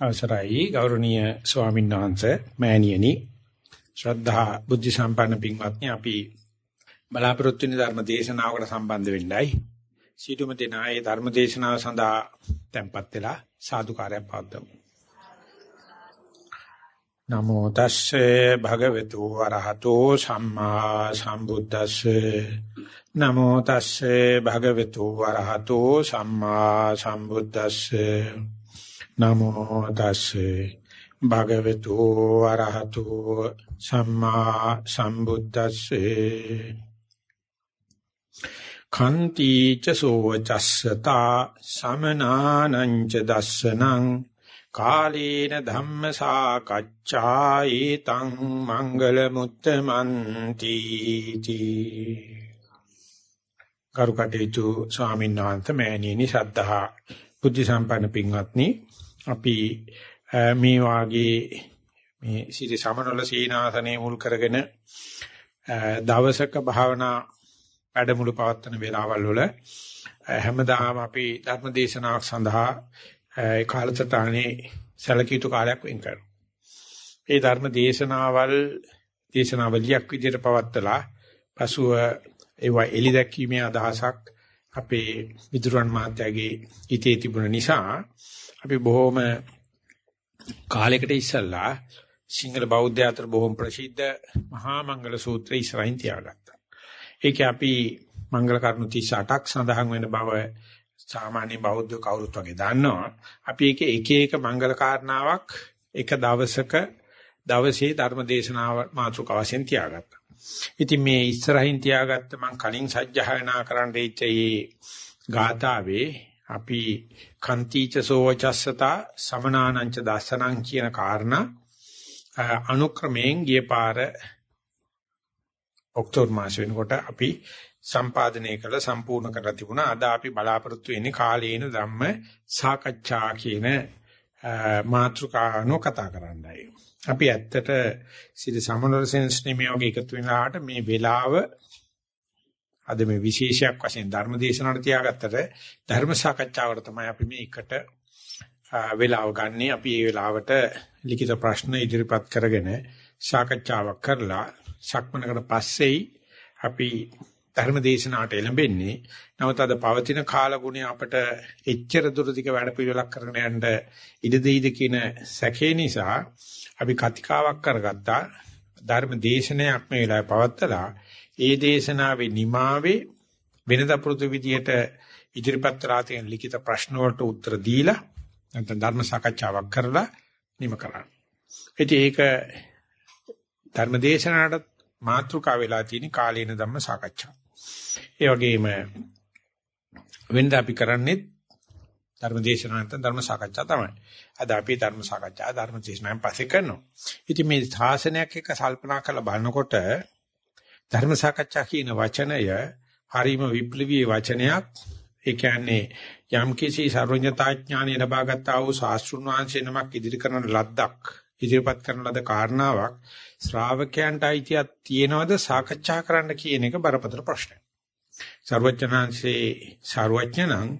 අවසරයි ගෞරවනීය ස්වාමීන් වහන්සේ මෑණියනි. ශ්‍රද්ධා බුද්ධ සම්පන්න පින්වත්නි අපි බලාපොරොත්තු වෙන ධර්ම දේශනාවකට සම්බන්ධ වෙන්නයි. සීතුම දෙනායේ ධර්ම දේශනාව සඳහා tempත් වෙලා සාදුකාරයක් පවත්වමු. නමෝ තස්සේ භගවතු වරහතෝ සම්මා සම්බුද්දස්සේ. නමෝ තස්සේ භගවතු වරහතෝ සම්මා සම්බුද්දස්සේ. නමෝ තස්සේ. භගවතු ආරහතෝ සම්මා සම්බුද්දස්සේ. කන්ති ච සෝවචස්සතා සමනානං ච දස්සනං කාලේන ධම්ම සාකච්ඡා ඊතං මංගල මුත්තමන්ති තී කරුකටේතු ස්වාමීන් වහන්සේ මෑණියනි සද්ධා බුද්ධ සම්පන්න පින්වත්නි අපි මේ වාගේ මේ සිටි සමනල සීනාසනේ මුල් කරගෙන දවසක භාවනා වැඩමුළු පවත්වන වේලාවල් වල හැමදාම අපි ධර්ම දේශනාවක් සඳහා ඒ කාලසටහනේ සැලකියුතු කාලයක් වෙන් කරනවා. ඒ ධර්ම දේශනාවල් දේශනාවලියක් විදිහට පවත්වලා පසුව ඒවා එලි දැක්වීමේ අදහසක් අපේ විදුරන් මහත්තයාගේ ඉතේ තිබුණ නිසා අපි බොහොම කාලයකට ඉස්සල්ලා සිංහල බෞද්ධ අතර බොහොම ප්‍රසිද්ධ මහා මංගල සූත්‍රය ඉස්සරහින් තියාගත්තා. ඒකේ අපි මංගල කරුණු 38ක් සඳහන් වෙන බව සාමාන්‍ය බෞද්ධ කවුරුත් වගේ දන්නවා. අපි ඒකේ එක එක මංගල කාරණාවක් එක දවසක දවසේ ධර්ම දේශනාව මාතෘකාව වශයෙන් තියාගත්තා. ඉතින් මේ ඉස්සරහින් තියාගත්ත මම කලින් සජ්ජහායනා කරන්න ඉච්චේ ගාථාවේ අපි කන්තිච සෝවචස්සතා සමනානංච දසනං කියන කාරණා අනුක්‍රමයෙන් ගිය පාර ඔක්තෝබර් මාස වෙනකොට අපි සම්පාදනය කළ සම්පූර්ණ කරලා තිබුණා. අද අපි බලාපොරොත්තු වෙන්නේ කාලේන ධම්ම සාකච්ඡා කියන මාතෘකාවනෝ කතා කරන්නයි. අපි ඇත්තට සිට සමනල සෙන්ස් නිමියෝගේ එකතු වෙනාට මේ වෙලාව අද මේ විශේෂයක් වශයෙන් ධර්ම දේශනාවට තියාගත්තට ධර්ම සාකච්ඡාවට තමයි අපි මේ එකට වෙලාව ගන්නෙ. අපි මේ වෙලාවට ලිඛිත ප්‍රශ්න ඉදිරිපත් කරගෙන සාකච්ඡාවක් කරලා සක්මනකට පස්සෙයි අපි ධර්ම දේශනාවට එළඹෙන්නේ. නමුත් අද පවතින කාලගුණය අපට එච්චර දුරදිග වැඩ පිළිවෙලක් කරගෙන යන්න ඉඩ දෙයිද කියන සැකේ නිසා අපි කතිකාවක් කරගත්තා. ධර්ම දේශනයක් මේ වෙලාවේ පවත්තලා ඒ දේශනාවේ නිමාවේ වෙනද පුරුදු විදියට ඉදිරිපත් කරලා තියෙන ලිඛිත ප්‍රශ්න වලට උත්තර දීලා නැත්නම් ධර්ම සාකච්ඡාවක් කරලා නිම කරන්න. ඉතින් ඒක ධර්ම දේශනාවට මාතෘකා වෙලා තියෙන කාලීන ධම්ම සාකච්ඡා. ඒ වගේම වෙනද අපි කරන්නේ ධර්ම දේශනාව නැත්නම් ධර්ම සාකච්ඡා තමයි. අද අපි ධර්ම සාකච්ඡා ධර්ම දේශනාවෙන් පස්සේ කරනවා. ඉතින් මේ ශාසනයක් එක්ක සල්පනා කරලා බලනකොට ධර්ම සාකච්ඡා කියන වචනය හරිම විප්ලවීය වචනයක්. ඒ කියන්නේ යම් කිසි සර්වඥතා ඥානය ලබාගත් ආ වූ ශාස්ත්‍රුන් වහන්සේ නමක් ඉදිරි කරන ලද්දක් ඉදිරිපත් කරන ලද කාරණාවක් ශ්‍රාවකයන්ට අයිතියක් තියනවද සාකච්ඡා කරන්න කියන එක බරපතල ප්‍රශ්නයක්. සර්වඥාන්සේ සර්වඥනම්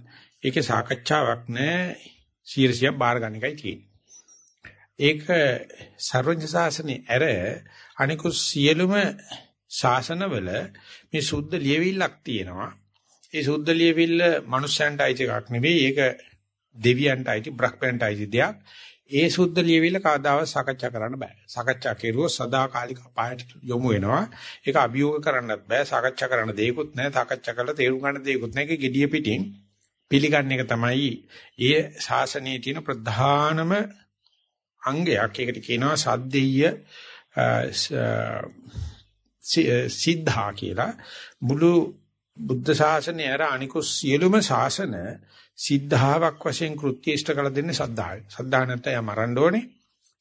ඒකේ සාකච්ඡාවක් නෑ ශීර්ෂය බාර ගන්න එකයි තියෙන්නේ. ඒක සර්වඥ ශාසනයේ ඇර අනිකුත් සියලුම ශාසනවල මේ සුද්ධ ලියවිල්ලක් තියෙනවා. ඒ සුද්ධ ලියවිල්ල මනුෂ්‍යයන්ට අයිති එකක් නෙවෙයි. ඒක දෙවියන්ට අයිති බ්‍රහ්මයන්ට අයිති දෙයක්. ඒ සුද්ධ ලියවිල්ල කවදාවත් සාකච්ඡා කරන්න බෑ. සාකච්ඡා කෙරුවොත් සදාකාලික අපායට යොමු වෙනවා. ඒක අභියෝග කරන්නත් බෑ. සාකච්ඡා කරන්න දෙයක්වත් නැහැ. සාකච්ඡා කරලා තේරුම් ගන්න දෙයක්වත් නැහැ. ඒක gediya පිටින් පිළිගන්න එක තමයි ඒ ශාසනයේ තියෙන ප්‍රධානම අංගයක්. ඒකට කියනවා සද්දෙය්‍ය සිද්ධා කියලා මුළු බුද්ධ ශාසනය අර අනිකුත් සියලුම ශාසන සිද්ධාවක් වශයෙන් කෘත්‍ය ඉෂ්ට කළ දෙන්නේ සද්ධාවයි. සද්ධා නැත්නම් යා මරන්න ඕනේ.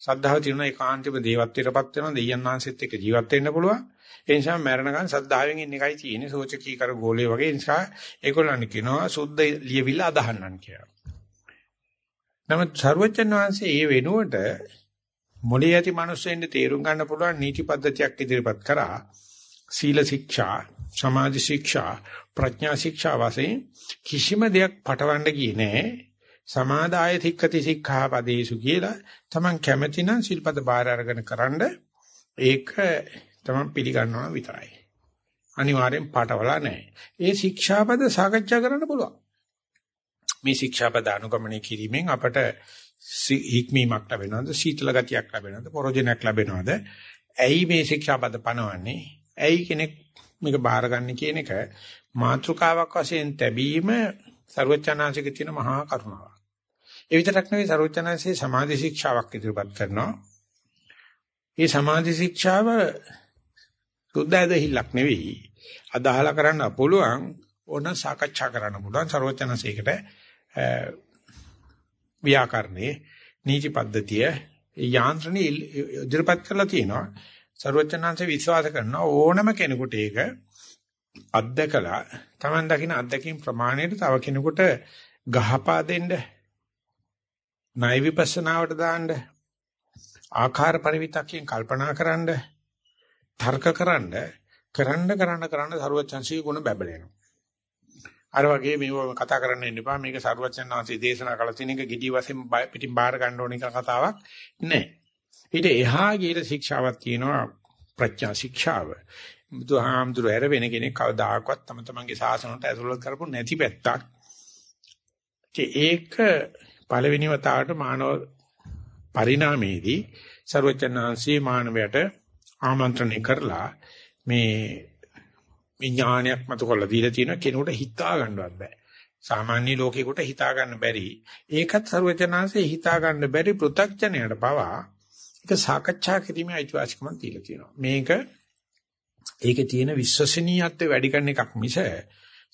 සද්ධාව තියෙන ඒකාන්තිම දේවත්වයටපත් වෙනවා දෙයයන් වහන්සේත් එක්ක ජීවත් වෙන්න පුළුවන්. ඒ නිසා මරණකන් සද්ධාවෙන් ඉන්න එකයි තියෙන්නේ. සෝචකී කර ගෝලයේ වගේ නිසා ඒගොල්ලන් කියනවා සුද්ධ ලියවිල්ල අදහන්නන් කියලා. නමුත් සර්වජන් වහන්සේ ඒ වෙනුවට මොළේ ඇති මිනිස්සුන්ට තේරුම් ගන්න පුළුවන් නීති පද්ධතියක් ඉදිරිපත් කරා සීල ශික්ෂා සමාධි ශික්ෂා ප්‍රඥා ශික්ෂා වශයෙන් කිසිම දෙයක් පටවන්න ගියේ නෑ සමාදාය තික්කති සික්ඛාපදේසු කියලා තමන් කැමති නම් සිල්පද බාර අරගෙන කරන්න ඒක තමන් පිළිගන්නවා විතරයි. අනිවාර්යෙන් පාටවලා නැහැ. ඒ ශික්ෂාපද සාකච්ඡා කරන්න පුළුවන්. මේ ශික්ෂාපද අනුගමනය කිරීමෙන් අපට හික්මීමක් ලැබෙනවද? සීතල ගතියක් ලැබෙනවද? පොරොජනයක් ලැබෙනවද? ඇයි මේ ශික්ෂාපද පනවන්නේ? ඇයි කෙනෙක් මේක බාරගන්නේ කියන එක මාත්‍රකාවක් වශයෙන් තැබීම ਸਰවචනාංශික තියෙන මහා කරුණාවක්. ඒ විතරක් නෙවෙයි ਸਰවචනාංශයේ සමාධි ශික්ෂාවක් ඉදිරිපත් කරනවා. මේ සමාධි ශික්ෂාව සුද්ධයදහිල්ලක් නෙවෙයි. අදහලා කරන්න පුළුවන් ඕන සාකච්ඡා කරන්න පුළුවන් ਸਰවචනාංශයකට ව්‍යාකරණයේ නීති පද්ධතිය යාන්ත්‍රණී ඉදිරිපත් කරලා තියෙනවා. ਸਰවචනාංශ විශ්වාස කරන ඕනම කෙනෙකුට ඒක අත්දකලා Taman දකින අත්දැකීම් ප්‍රමාණයට තව කෙනෙකුට ගහපා දෙන්න ණය විපස්සනාවට දාන්න ආකාර පරිවිතක්යෙන් කල්පනා කරන්න තර්ක කරන්න කරන්න කරන්න කරන්න ਸਰවචන්සී ගුණ බැබලෙනවා. අර වගේ මේව කතා කරන්න ඉන්න එපා. මේක සරුවචන් වහන්සේ දේශනා කළ තියෙන එක gidi වශයෙන් පිටින් බාර ගන්න ඕන එක කතාවක් නෑ. ඊට එහා ගියට ශික්ෂාවක් තියෙනවා ප්‍රඥා ශික්ෂාව. බුදුහාමුදුර ඇර වෙන කෙනෙක් කවදාකවත් තම තමන්ගේ ශාසනයට ඇතුළත් කරපො නැති පැත්තක්. ඒක පළවෙනි වතාවට මානව පරිණාමයේදී ਸਰවචනාංශී මානවයට ආමන්ත්‍රණය කරලා මේ විඥානයක් මත කරලා දීලා තියෙන කෙනෙකුට හිතා ගන්නවත් බෑ. සාමාන්‍ය ලෝකේකට හිතා ගන්න බැරි. ඒකත් ਸਰවචනාංශේ හිතා ගන්න බැරි පෘථග්ජනයට පවා ඒක සාකච්ඡා කිරීමේ අයිතිවාසිකමක් දීලා තියෙනවා. මේක ඒකේ තියෙන විශ්වසනීයත්වය වැඩි කරන එකක් මිස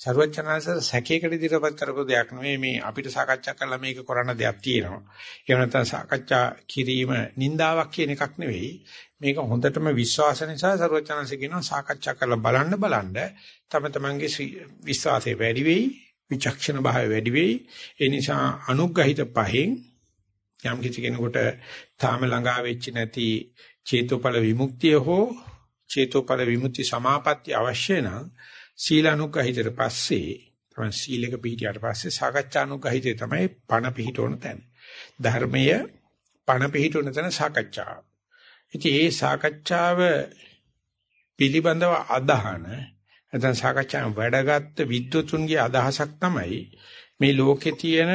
ਸਰවඥාන්සර සැකයකට ඉදිරිපත් කරපු දෙයක් නෙවෙයි මේ අපිට සාකච්ඡා කරලා මේක කරන්න දෙයක් තියෙනවා. එහෙම නැත්නම් සාකච්ඡා කිරීම නින්දාවක් කියන එකක් නෙවෙයි. මේක හොඳටම විශ්වාස නිසා ਸਰවඥාන්සර කියනවා සාකච්ඡා කරලා බලන්න බලන්න තම තමන්ගේ විශ්වාසය වැඩි වෙයි, විචක්ෂණ භාවය වැඩි වෙයි. ඒ නිසා අනුග්‍රහිත පහෙන් යම් කිසි කෙනෙකුට තාම ළඟා වෙච්ච නැති චේතෝපල විමුක්තිය හෝ චේතෝපල විමුක්ති සමාපatti අවශ්‍ය නම් සීලානුගහිතට පස්සේ තමයි සීලක පිළිටියට පස්සේ සාකච්ඡානුගහිතේ තමයි පණ පිහිටවන තැන. ධර්මය පණ පිහිටවන තැන සාකච්ඡාව. ඉතින් ඒ සාකච්ඡාව පිළිබඳව අදහන නැත්නම් සාකච්ඡාවෙන් වැඩගත් විද්වතුන්ගේ අදහසක් තමයි මේ ලෝකේ තියෙන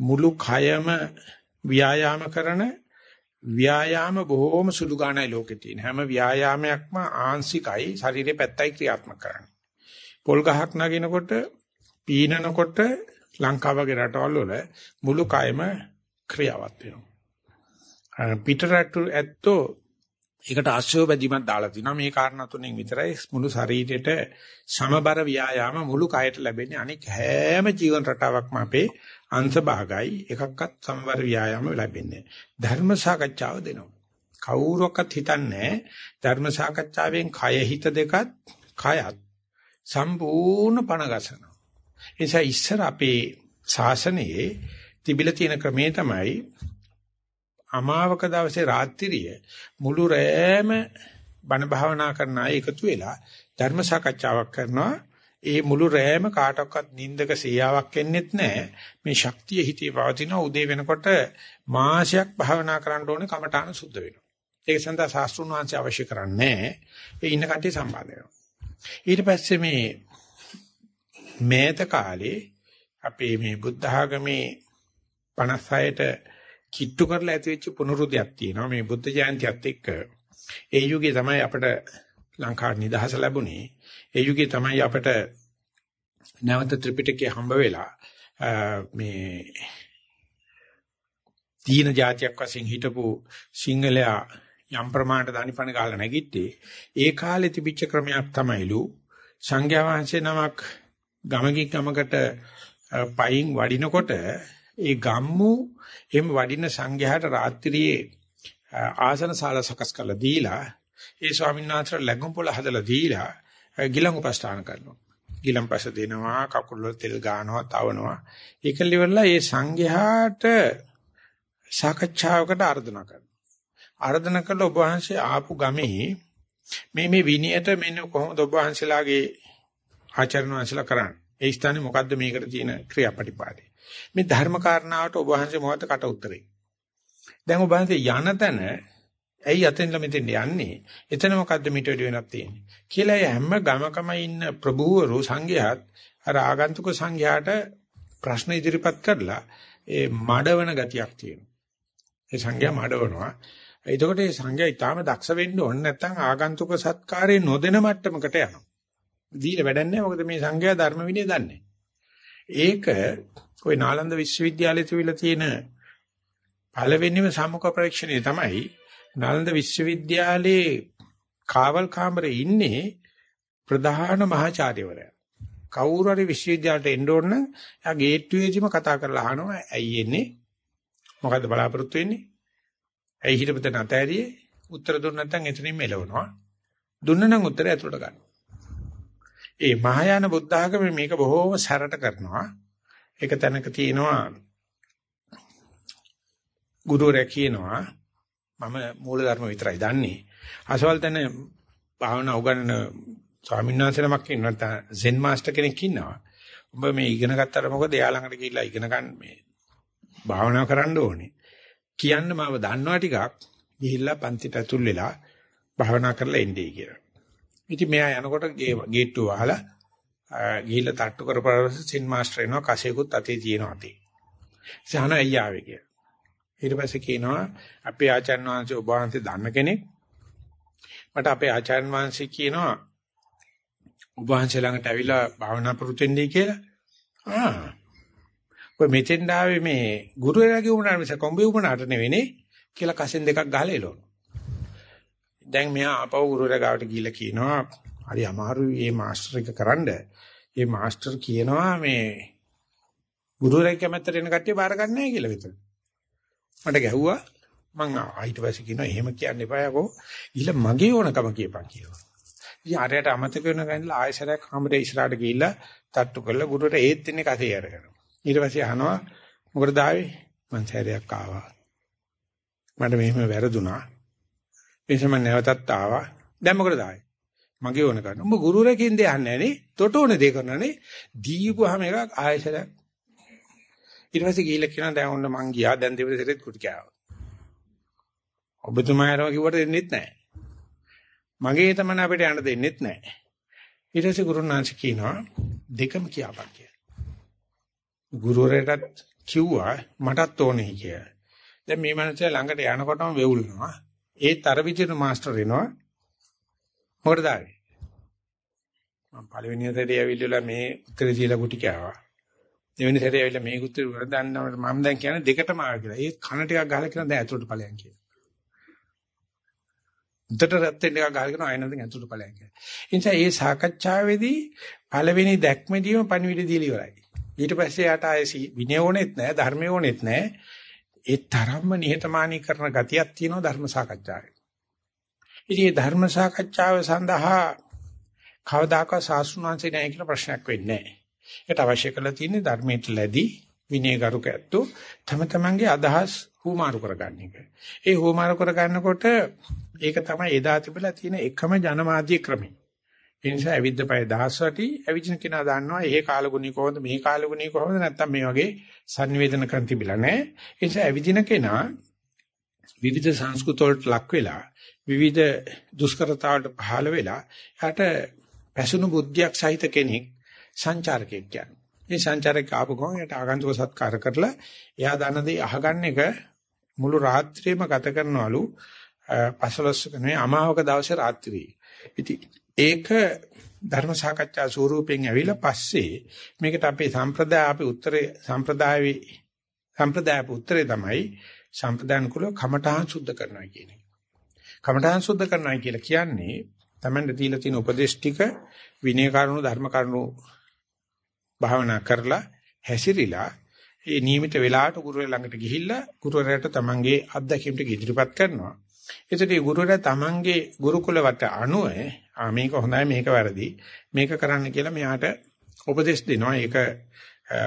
මුළු කයම ව්‍යායාම කරන ව්‍යායාම බොහෝම සුළු ගානයි ලෝකේ තියෙන. හැම ව්‍යායාමයක්ම ආංශිකයි ශරීරේ පැත්තයි ක්‍රියාත්මක කරන්නේ. පොල් ගහක් නගිනකොට පීනනකොට ලංකාව වගේ රටවල් වල මුළු කයම ක්‍රියාවත් වෙනවා. පිටරට ඇත්තෝ ඒකට ආශ්‍රය බැඳීමක් දාලා තිනවා. මේ කාරණා තුනෙන් විතරයි මුළු ශරීරයට සමබර ව්‍යායාම මුළු කයට ලැබෙන්නේ. අනික හැම ජීවන රටාවක්ම අපේ අංශ භාගයි. එකක්වත් සමබර ව්‍යායාම ලැබෙන්නේ ධර්ම සාකච්ඡාව දෙනවා. කවුරක්වත් හිතන්නේ ධර්ම සාකච්ඡාවෙන් කය හිත දෙකත් කයත් සම්පූර්ණ පණ ගසනවා ඒ නිසා ඉස්සර අපේ ශාසනයේ තිබිලා තියෙන ක්‍රමේ තමයි අමාවක දවසේ රාත්‍රිය මුළු රෑම බණ භාවනා කරන අය එකතු වෙලා ධර්ම සාකච්ඡාවක් කරනවා. ඒ මුළු රෑම කාටවත් නිින්දක සියාවක් එන්නේත් නැහැ. මේ ශක්තිය හිතේ පවතින උදේ වෙනකොට මාසයක් භාවනා කරන්න ඕනේ කමඨාන සුද්ධ වෙනවා. ඒක සඳහා ශාස්ත්‍රුන් වහන්සේ අවශ්‍ය කරන්නේ ඒ ඉන්න කට්ටිය සම්බන්ධ වෙනවා. ඊට පස්සේ මේ මේත කාලේ අපේ මේ බුද්ධ ආගමේ 56ට කිට්ටු කරලා ඇති වෙච්ච පුනරුදයක් තියෙනවා මේ බුද්ධ ජයන්තියත් එක්ක. ඒ යුගයේ තමයි අපිට ලංකාවේ නිදහස ලැබුණේ. ඒ යුගයේ තමයි අපිට නැවත ත්‍රිපිටකය හම්බ වෙලා මේ තීන જાතියක් වශයෙන් හිටපු සිංහලයා යම් ප්‍රමාණයට දනිපණ ගහලා නැගිට්ටේ ඒ කාලේ තිබිච්ච ක්‍රමයක් තමයිලු සංඝයා වහන්සේ නමක් ගමකින් ගමකට පයින් වඩිනකොට ඒ ගම්මු එහෙම වඩින සංඝයාට රාත්‍රියේ ආසන ශාල සකස් කරලා දීලා ඒ ස්වාමීන් වහන්සේට ලැබුම් පොළ හදලා දීලා ගිලන් උපස්ථාන කරනවා. ගිලන් පස දෙනවා, කකුල් වල තෙල් ගානවා, තවනවා. ඒකල ඉවරලා ඒ සංඝයාට සාකච්ඡාවකට ආර්දනා කරනවා. ආර්දනා කළ ඔබ වහන්සේ ආපු ගමේ මේ මේ විනයට මෙන්න කොහොමද ඔබ වහන්සේලාගේ ආචරණ වහන්සේලා කරන්නේ? ඒ ස්ථානේ මොකද්ද මේකට තියෙන ක්‍රියාපටිපාටි? මේ ධර්ම කාරණාවට ඔබ වහන්සේ මොකද කට උත්තරේ? දැන් ඔබ වහන්සේ යන තැන ඇයි අතෙන්ලා මෙතෙන් යන්නේ? එතන මොකද්ද මිට වෙඩි වෙනක් තියෙන්නේ? කියලා හැම ගමකම ඉන්න ප්‍රභූවරු සංඝයාත් අර ආගන්තුක සංඝයාට ප්‍රශ්න ඉදිරිපත් කරලා ඒ මඩවන ගතියක් තියෙනවා. ඒ සංඝයා මඩවනවා. එතකොට මේ සංඝයා ඊටාම දක්ෂ වෙන්න ඕනේ නැත්නම් ආගන්තුක සත්කාරේ නොදෙන මට්ටමකට යනවා. දීලා වැඩක් නැහැ මොකද මේ සංඝයා ධර්ම විනය දන්නේ. ඒක ওই නාලන්ද විශ්වවිද්‍යාලයේ තිබිලා තියෙන පළවෙනිම සම්මුඛ පරීක්ෂණය තමයි නාලන්ද විශ්වවිද්‍යාලයේ කාවල් කාමරේ ඉන්නේ ප්‍රධාන මහාචාර්යවරයා. කවුරු හරි විශ්වවිද්‍යාලයට එන්න ඕන නම් එයා ගේට්ටුවේදීම කතා කරලා අහනවා ඇයි එන්නේ? මොකද්ද බලාපොරොත්තු වෙන්නේ? ඇයි හිටපත නැතෑරියේ? උත්තර දුන්න නැත්නම් එතනින්ම එලවනවා. දුන්න නම් උත්තරය ඇතුළට ගන්න. ඒ මහායාන බුද්ධ ආගමේ මේක බොහෝම සැරට කරනවා. ඒක තැනක තියෙනවා ගුරුවරයා කියනවා මම මූල ධර්ම විතරයි දන්නේ. අසවල් තැන භාවනා උගන්වන ස්වාමීන් වහන්සේ නමක් ඉන්නවා නැත්නම් සෙන් මාස්ටර් කෙනෙක් ඉන්නවා. ඔබ මේ ඉගෙන ගත්තට මොකද එයා ළඟට ගිහිල්ලා ඉගෙන ගන්න මේ භාවනා කරන්න ඕනේ. කියන්න මම දන්නවා ටිකක් ගිහිල්ලා පන්තිට ඇතුල් වෙලා භාවනා කරලා එන්නේ කියලා. ඉතින් මෙයා යනකොට ගේට්ටුව වහලා ගිහිල්ලා තට්ටු කරපරවස සින් මාස්ටර් එනවා කසේකුත් අතේ තියෙනවා අතේ. සහන අයියාවේ කියලා. ඊට පස්සේ කියනවා අපේ ආචාර්ය වංශේ ඔබ වහන්සේ දන්න කෙනෙක්. මට අපේ ආචාර්ය වංශේ කියනවා ඔබ වහන්සේ ළඟට ඇවිල්ලා භාවනා පුරුදු වෙන්නයි කියලා. ආ. ඔය මෙතෙන් ආවේ මේ ගුරුවරයාගේ උමනාට මිස කොම්බේ උමනාට නෙවෙයිනේ කියලා කසෙන් දෙකක් ගහලා එළවන. දැන් මෙහා අපව ගුරුවරයා ගාවට ගිහිල්ලා කියනවා හරි අමාරුයි මේ මාස්ටර් එක කරන්න. මේ මාස්ටර් කියනවා මේ ගුරුවරයා කැමැත්තට එන කට්ටිය බාර ගන්න නැහැ කියලා විතර. මට ගැහුවා මං ආයිත් පස්සේ කියනවා එහෙම කියන්න එපා යකෝ. ඊළ මගේ ඕනකම කියපන් කියලා. ඉතින් ආරයට අමතක වෙන ගානලා ආයෙසරයක් හැමදේ ඉස්සරහට ගිහිල්ලා තට්ටු කරලා ගුරුවරට ඒත් ඉන්නේ කසේ අරගෙන. ඊට පස්සේ අහනවා මොකටද ආවේ? මං සැරයක් ආවා. මට මෙහෙම වැරදුනා. එනිසා මම නැවතත් ආවා. දැන් මොකටද ආවේ? මගේ ඕන කරන. උඹ ගුරුවරයෙක්ින් දෙයක් නැහැ නේ. තොට ඕන දේ කරනනේ. දීපුවාම එකක් ආයෙසරයක්. ඊට පස්සේ ගිහිල්ලා කියනවා දැන් ඔන්න මං ගියා දැන් දෙවිද සෙරෙත් කුටි කෑවා. ඔබතුමා යනවා කිව්වට දෙන්නෙත් නැහැ. මගේ තමයි අපිට යන්න දෙන්නෙත් නැහැ. ඊට පස්සේ ගුරුනාංශ කියනවා දෙකම කියාපන් කියලා. ගුරුවරයාටත් කිව්වා මටත් ඕනේ කියලා. දැන් මේ මනසේ ළඟට යනකොටම වෙවුලනවා. ඒත් අර විදිහට මාස්ටර් එනවා. මොකටද ආවේ? මම පළවෙනි සැරේ ඇවිල්ලා මේ උත්තර දීලා කුටි කෑවා. දෙවෙනි සැරේ ඇවිල්ලා මේ උත්තර වරදන්නවට මම දැන් කියන්නේ දෙකටම ආවා කියලා. ඒ කන ටිකක් ගහලා කියන දැන් ඇතුළට ඵලයන් කියලා. උඩට රත් වෙන එක ගහගෙන ආයෙනදින් ඇතුළට ඵලයන් කියලා. ඒ නිසා මේ සාකච්ඡාවේදී පළවෙනි දැක්මදීම පණිවිඩ දීලා ඉවරයි. ඊට පස්සේ යාට ආයෙ විනය ඕනෙත් නැහැ, ධර්මය ඕනෙත් නැහැ. ඒ තරම්ම නිහතමානී කරන ගතියක් තියෙනවා ධර්ම සාකච්ඡාවේ. ඉතින් මේ ධර්ම සාකච්ඡාව සඳහා කවදාකවත් සාසුණාංශේ නැහැ කියලා ප්‍රශ්නයක් වෙන්නේ නැහැ. ඒකට අවශ්‍ය කරලා තියෙන්නේ ධර්මයට ලැබී විනයගරුක ඇත්තෝ තම තමන්ගේ අදහස් හුමාරු කරගන්න එක. ඒ හුමාරු කරගන්නකොට ඒක තමයි එදා තිබිලා තියෙන එකම ජනමාධ්‍ය ක්‍රමය. ඒ නිසා අවිද්ද පය දහස්වටි අවිජින කෙනා දන්නවා එහෙ කාලගුණී කොහොමද මෙහි කාලගුණී කොහොමද නැත්තම් මේ වගේ sannivedana කරන් තිබිලා නැහැ. ඒ නිසා අවිජින කෙනා විවිධ සංස්කෘත වලට ලක් වෙලා විවිධ දුෂ්කරතාවලට පහළ වෙලා යාට පැසුණු බුද්ධියක් සහිත කෙනෙක් සංචාරකයෙක් කියන්නේ. මේ සංචාරක ආපු ගමන් යට ආගන්තුක සත්කාර කරලා එයා දන්න දේ අහගන්න එක මුළු රාත්‍රියම ගත කරනවලු පසළොස්වක නෙවෙයි අමාවක දවසේ රාත්‍රියේ. ඉතින් ඒක ධර්ම සාකච්ඡා ස්වරූපයෙන් ඇවිල්ලා පස්සේ මේකට අපේ සම්ප්‍රදාය අපේ උත්තරේ සම්ප්‍රදායේ සම්ප්‍රදායප උත්තරේ තමයි සම්ප්‍රදාන කුල කමඨාන් සුද්ධ කරනවා කියන එක. කමඨාන් සුද්ධ කරනවා කියලා කියන්නේ Tamanda දීලා තියෙන උපදේශ ටික විනය කරුණු ධර්ම කරුණු භාවනා කරලා හැසිරිලා ඒ නියමිත වෙලාවට ගුරුවරයා ළඟට ගිහිල්ලා ගුරුවරයාට තමන්ගේ අත්දැකීම් ටික ඉදිරිපත් කරනවා. එතකොට මේ ගුරුවරයා තමන්ගේ ගුරුකුලවට අනුව මේක හොඳයි මේක වැරදි මේක කරන්න කියලා මෙයාට උපදෙස් දෙනවා. ඒක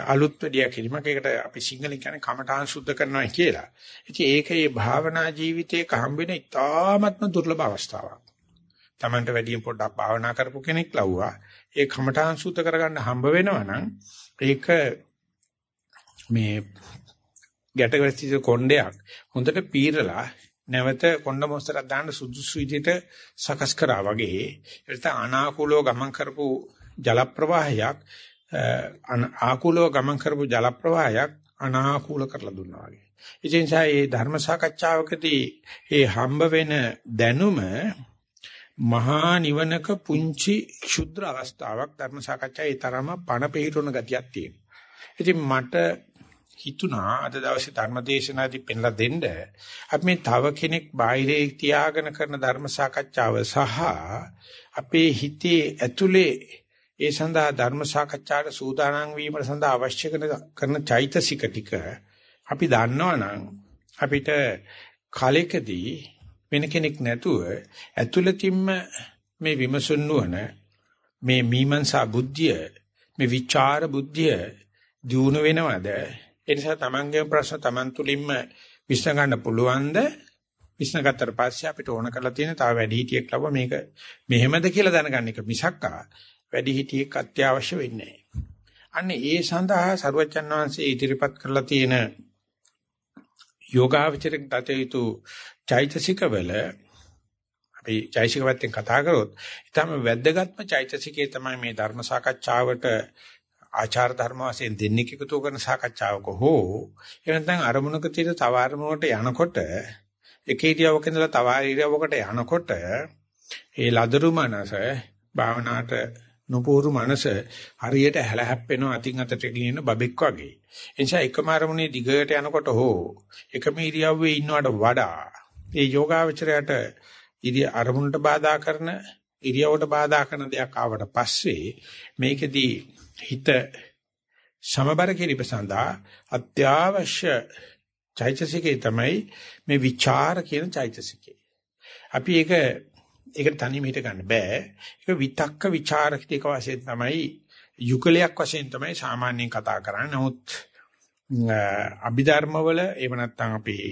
අලුත් වැඩිය කිරීමක්. ඒකට අපි සිංහලෙන් කියන්නේ කමඨාන් සුද්ධ කරනවා කියලා. ඉතින් ඒක මේ භාවනා ජීවිතයක හම්බෙන ඉතාමත්ම දුර්ලභ අවස්ථාවක්. Tamanට වැඩියෙන් පොඩ්ඩක් භාවනා කරපු කෙනෙක් ලව්වා. ඒ කමඨාන් සුද්ධ කරගන්න හම්බ වෙනවා නම් ඒක මේ ගැට වැස්සිච්ච කොණ්ඩයක් හොඳට පීරලා නැවත කොණ්ඩ මොස්තරක් දාන්න සුදුසු විදිහට සකස් කරා වගේ ඒකට අනාකූලව ගමන් කරපු ජල ප්‍රවාහයක් ආකූලව ගමන් කරපු ජල ප්‍රවාහයක් අනාකූල කරලා දුන්නා වගේ. ඒ නිසා මේ ධර්ම සාකච්ඡාවකදී මේ හම්බ වෙන දැනුම මහා නිවනක පුංචි ක්ෂුද්‍ර අවස්ථාවක් ධර්ම සාකච්ඡාවේ තරම පණ පිහිටුන ගතියක් තියෙනවා. ඉතින් මට හිතුණා අද දවසේ ධර්මදේශනාදී පෙන්ලා දෙන්න. අපි මේ තව කෙනෙක් බාහිරේ තියාගෙන කරන ධර්ම සාකච්ඡාව සහ අපේ හිතේ ඇතුලේ ඒ සඳහා ධර්ම සාකච්ඡාට සූදානම් වීම සඳහා අවශ්‍ය කරන චෛතසික ටික අපි දන්නවනම් අපිට කලෙකදී වෙන කෙනෙක් නැතුව ඇතුළතින්ම මේ විමසුන් නුවණ මේ මීමන්සා බුද්ධිය මේ විචාර බුද්ධිය දියුණු වෙනවද? ඒ නිසා තමන්ගේ ප්‍රශ්න තමන් තුළින්ම විශ්න ගන්න පුළුවන්ද? විශ්න ගත්තට පස්සේ අපිට ඕන කරලා තියෙන තව වැඩි හිටියෙක් ලබ මේක මෙහෙමද කියලා දැනගන්න එක මිසක්කා වැඩි හිටියෙක් අත්‍යවශ්‍ය වෙන්නේ අන්න ඒ සඳහා සරුවචන් වහන්සේ ඉදිරිපත් කරලා තියෙන යෝගාවචරක දතේතු චෛතසිකවල අපි චෛතසික පැත්තෙන් කතා කරොත් ඊටම වැද්දගත්ම චෛතසිකේ තමයි මේ ධර්ම සාකච්ඡාවට ආචාර ධර්ම වශයෙන් දෙන්නෙක් එකතු කරන සාකච්ඡාවක හෝ එහෙනම් අරමුණක තියෙන තව අරමුණකට යනකොට එක ඉරියව්වක ඉඳලා තව ඉරියව්වකට යනකොට ඒ ලදරු මනස භාවනාවට නුපුරු මනස හරියට හැලහැප්පෙනවා අතින් අතට ගෙනියන බබෙක් වගේ. ඒ නිසා එකම අරමුණේ දිගට යනකොට හෝ එකම ඉරියව්වේ ඉන්නවට වඩා ඒ යෝගාවචරයට ඉරිය අරමුණට බාධා කරන ඉරියවට බාධා කරන දෙයක් ආවට පස්සේ මේකෙදී හිත සමබර කිරීම සඳහා අත්‍යවශ්‍ය චෛතසිකේ තමයි මේ විචාර කියන චෛතසිකේ. අපි ඒක ඒකට තනියම හිට ගන්න බෑ. ඒක විතක්ක ਵਿਚාර දෙක වශයෙන් තමයි යුගලයක් වශයෙන් තමයි සාමාන්‍යයෙන් කතා කරන්නේ. නමුත් අභිධර්ම වල එහෙම නැත්නම් අපේ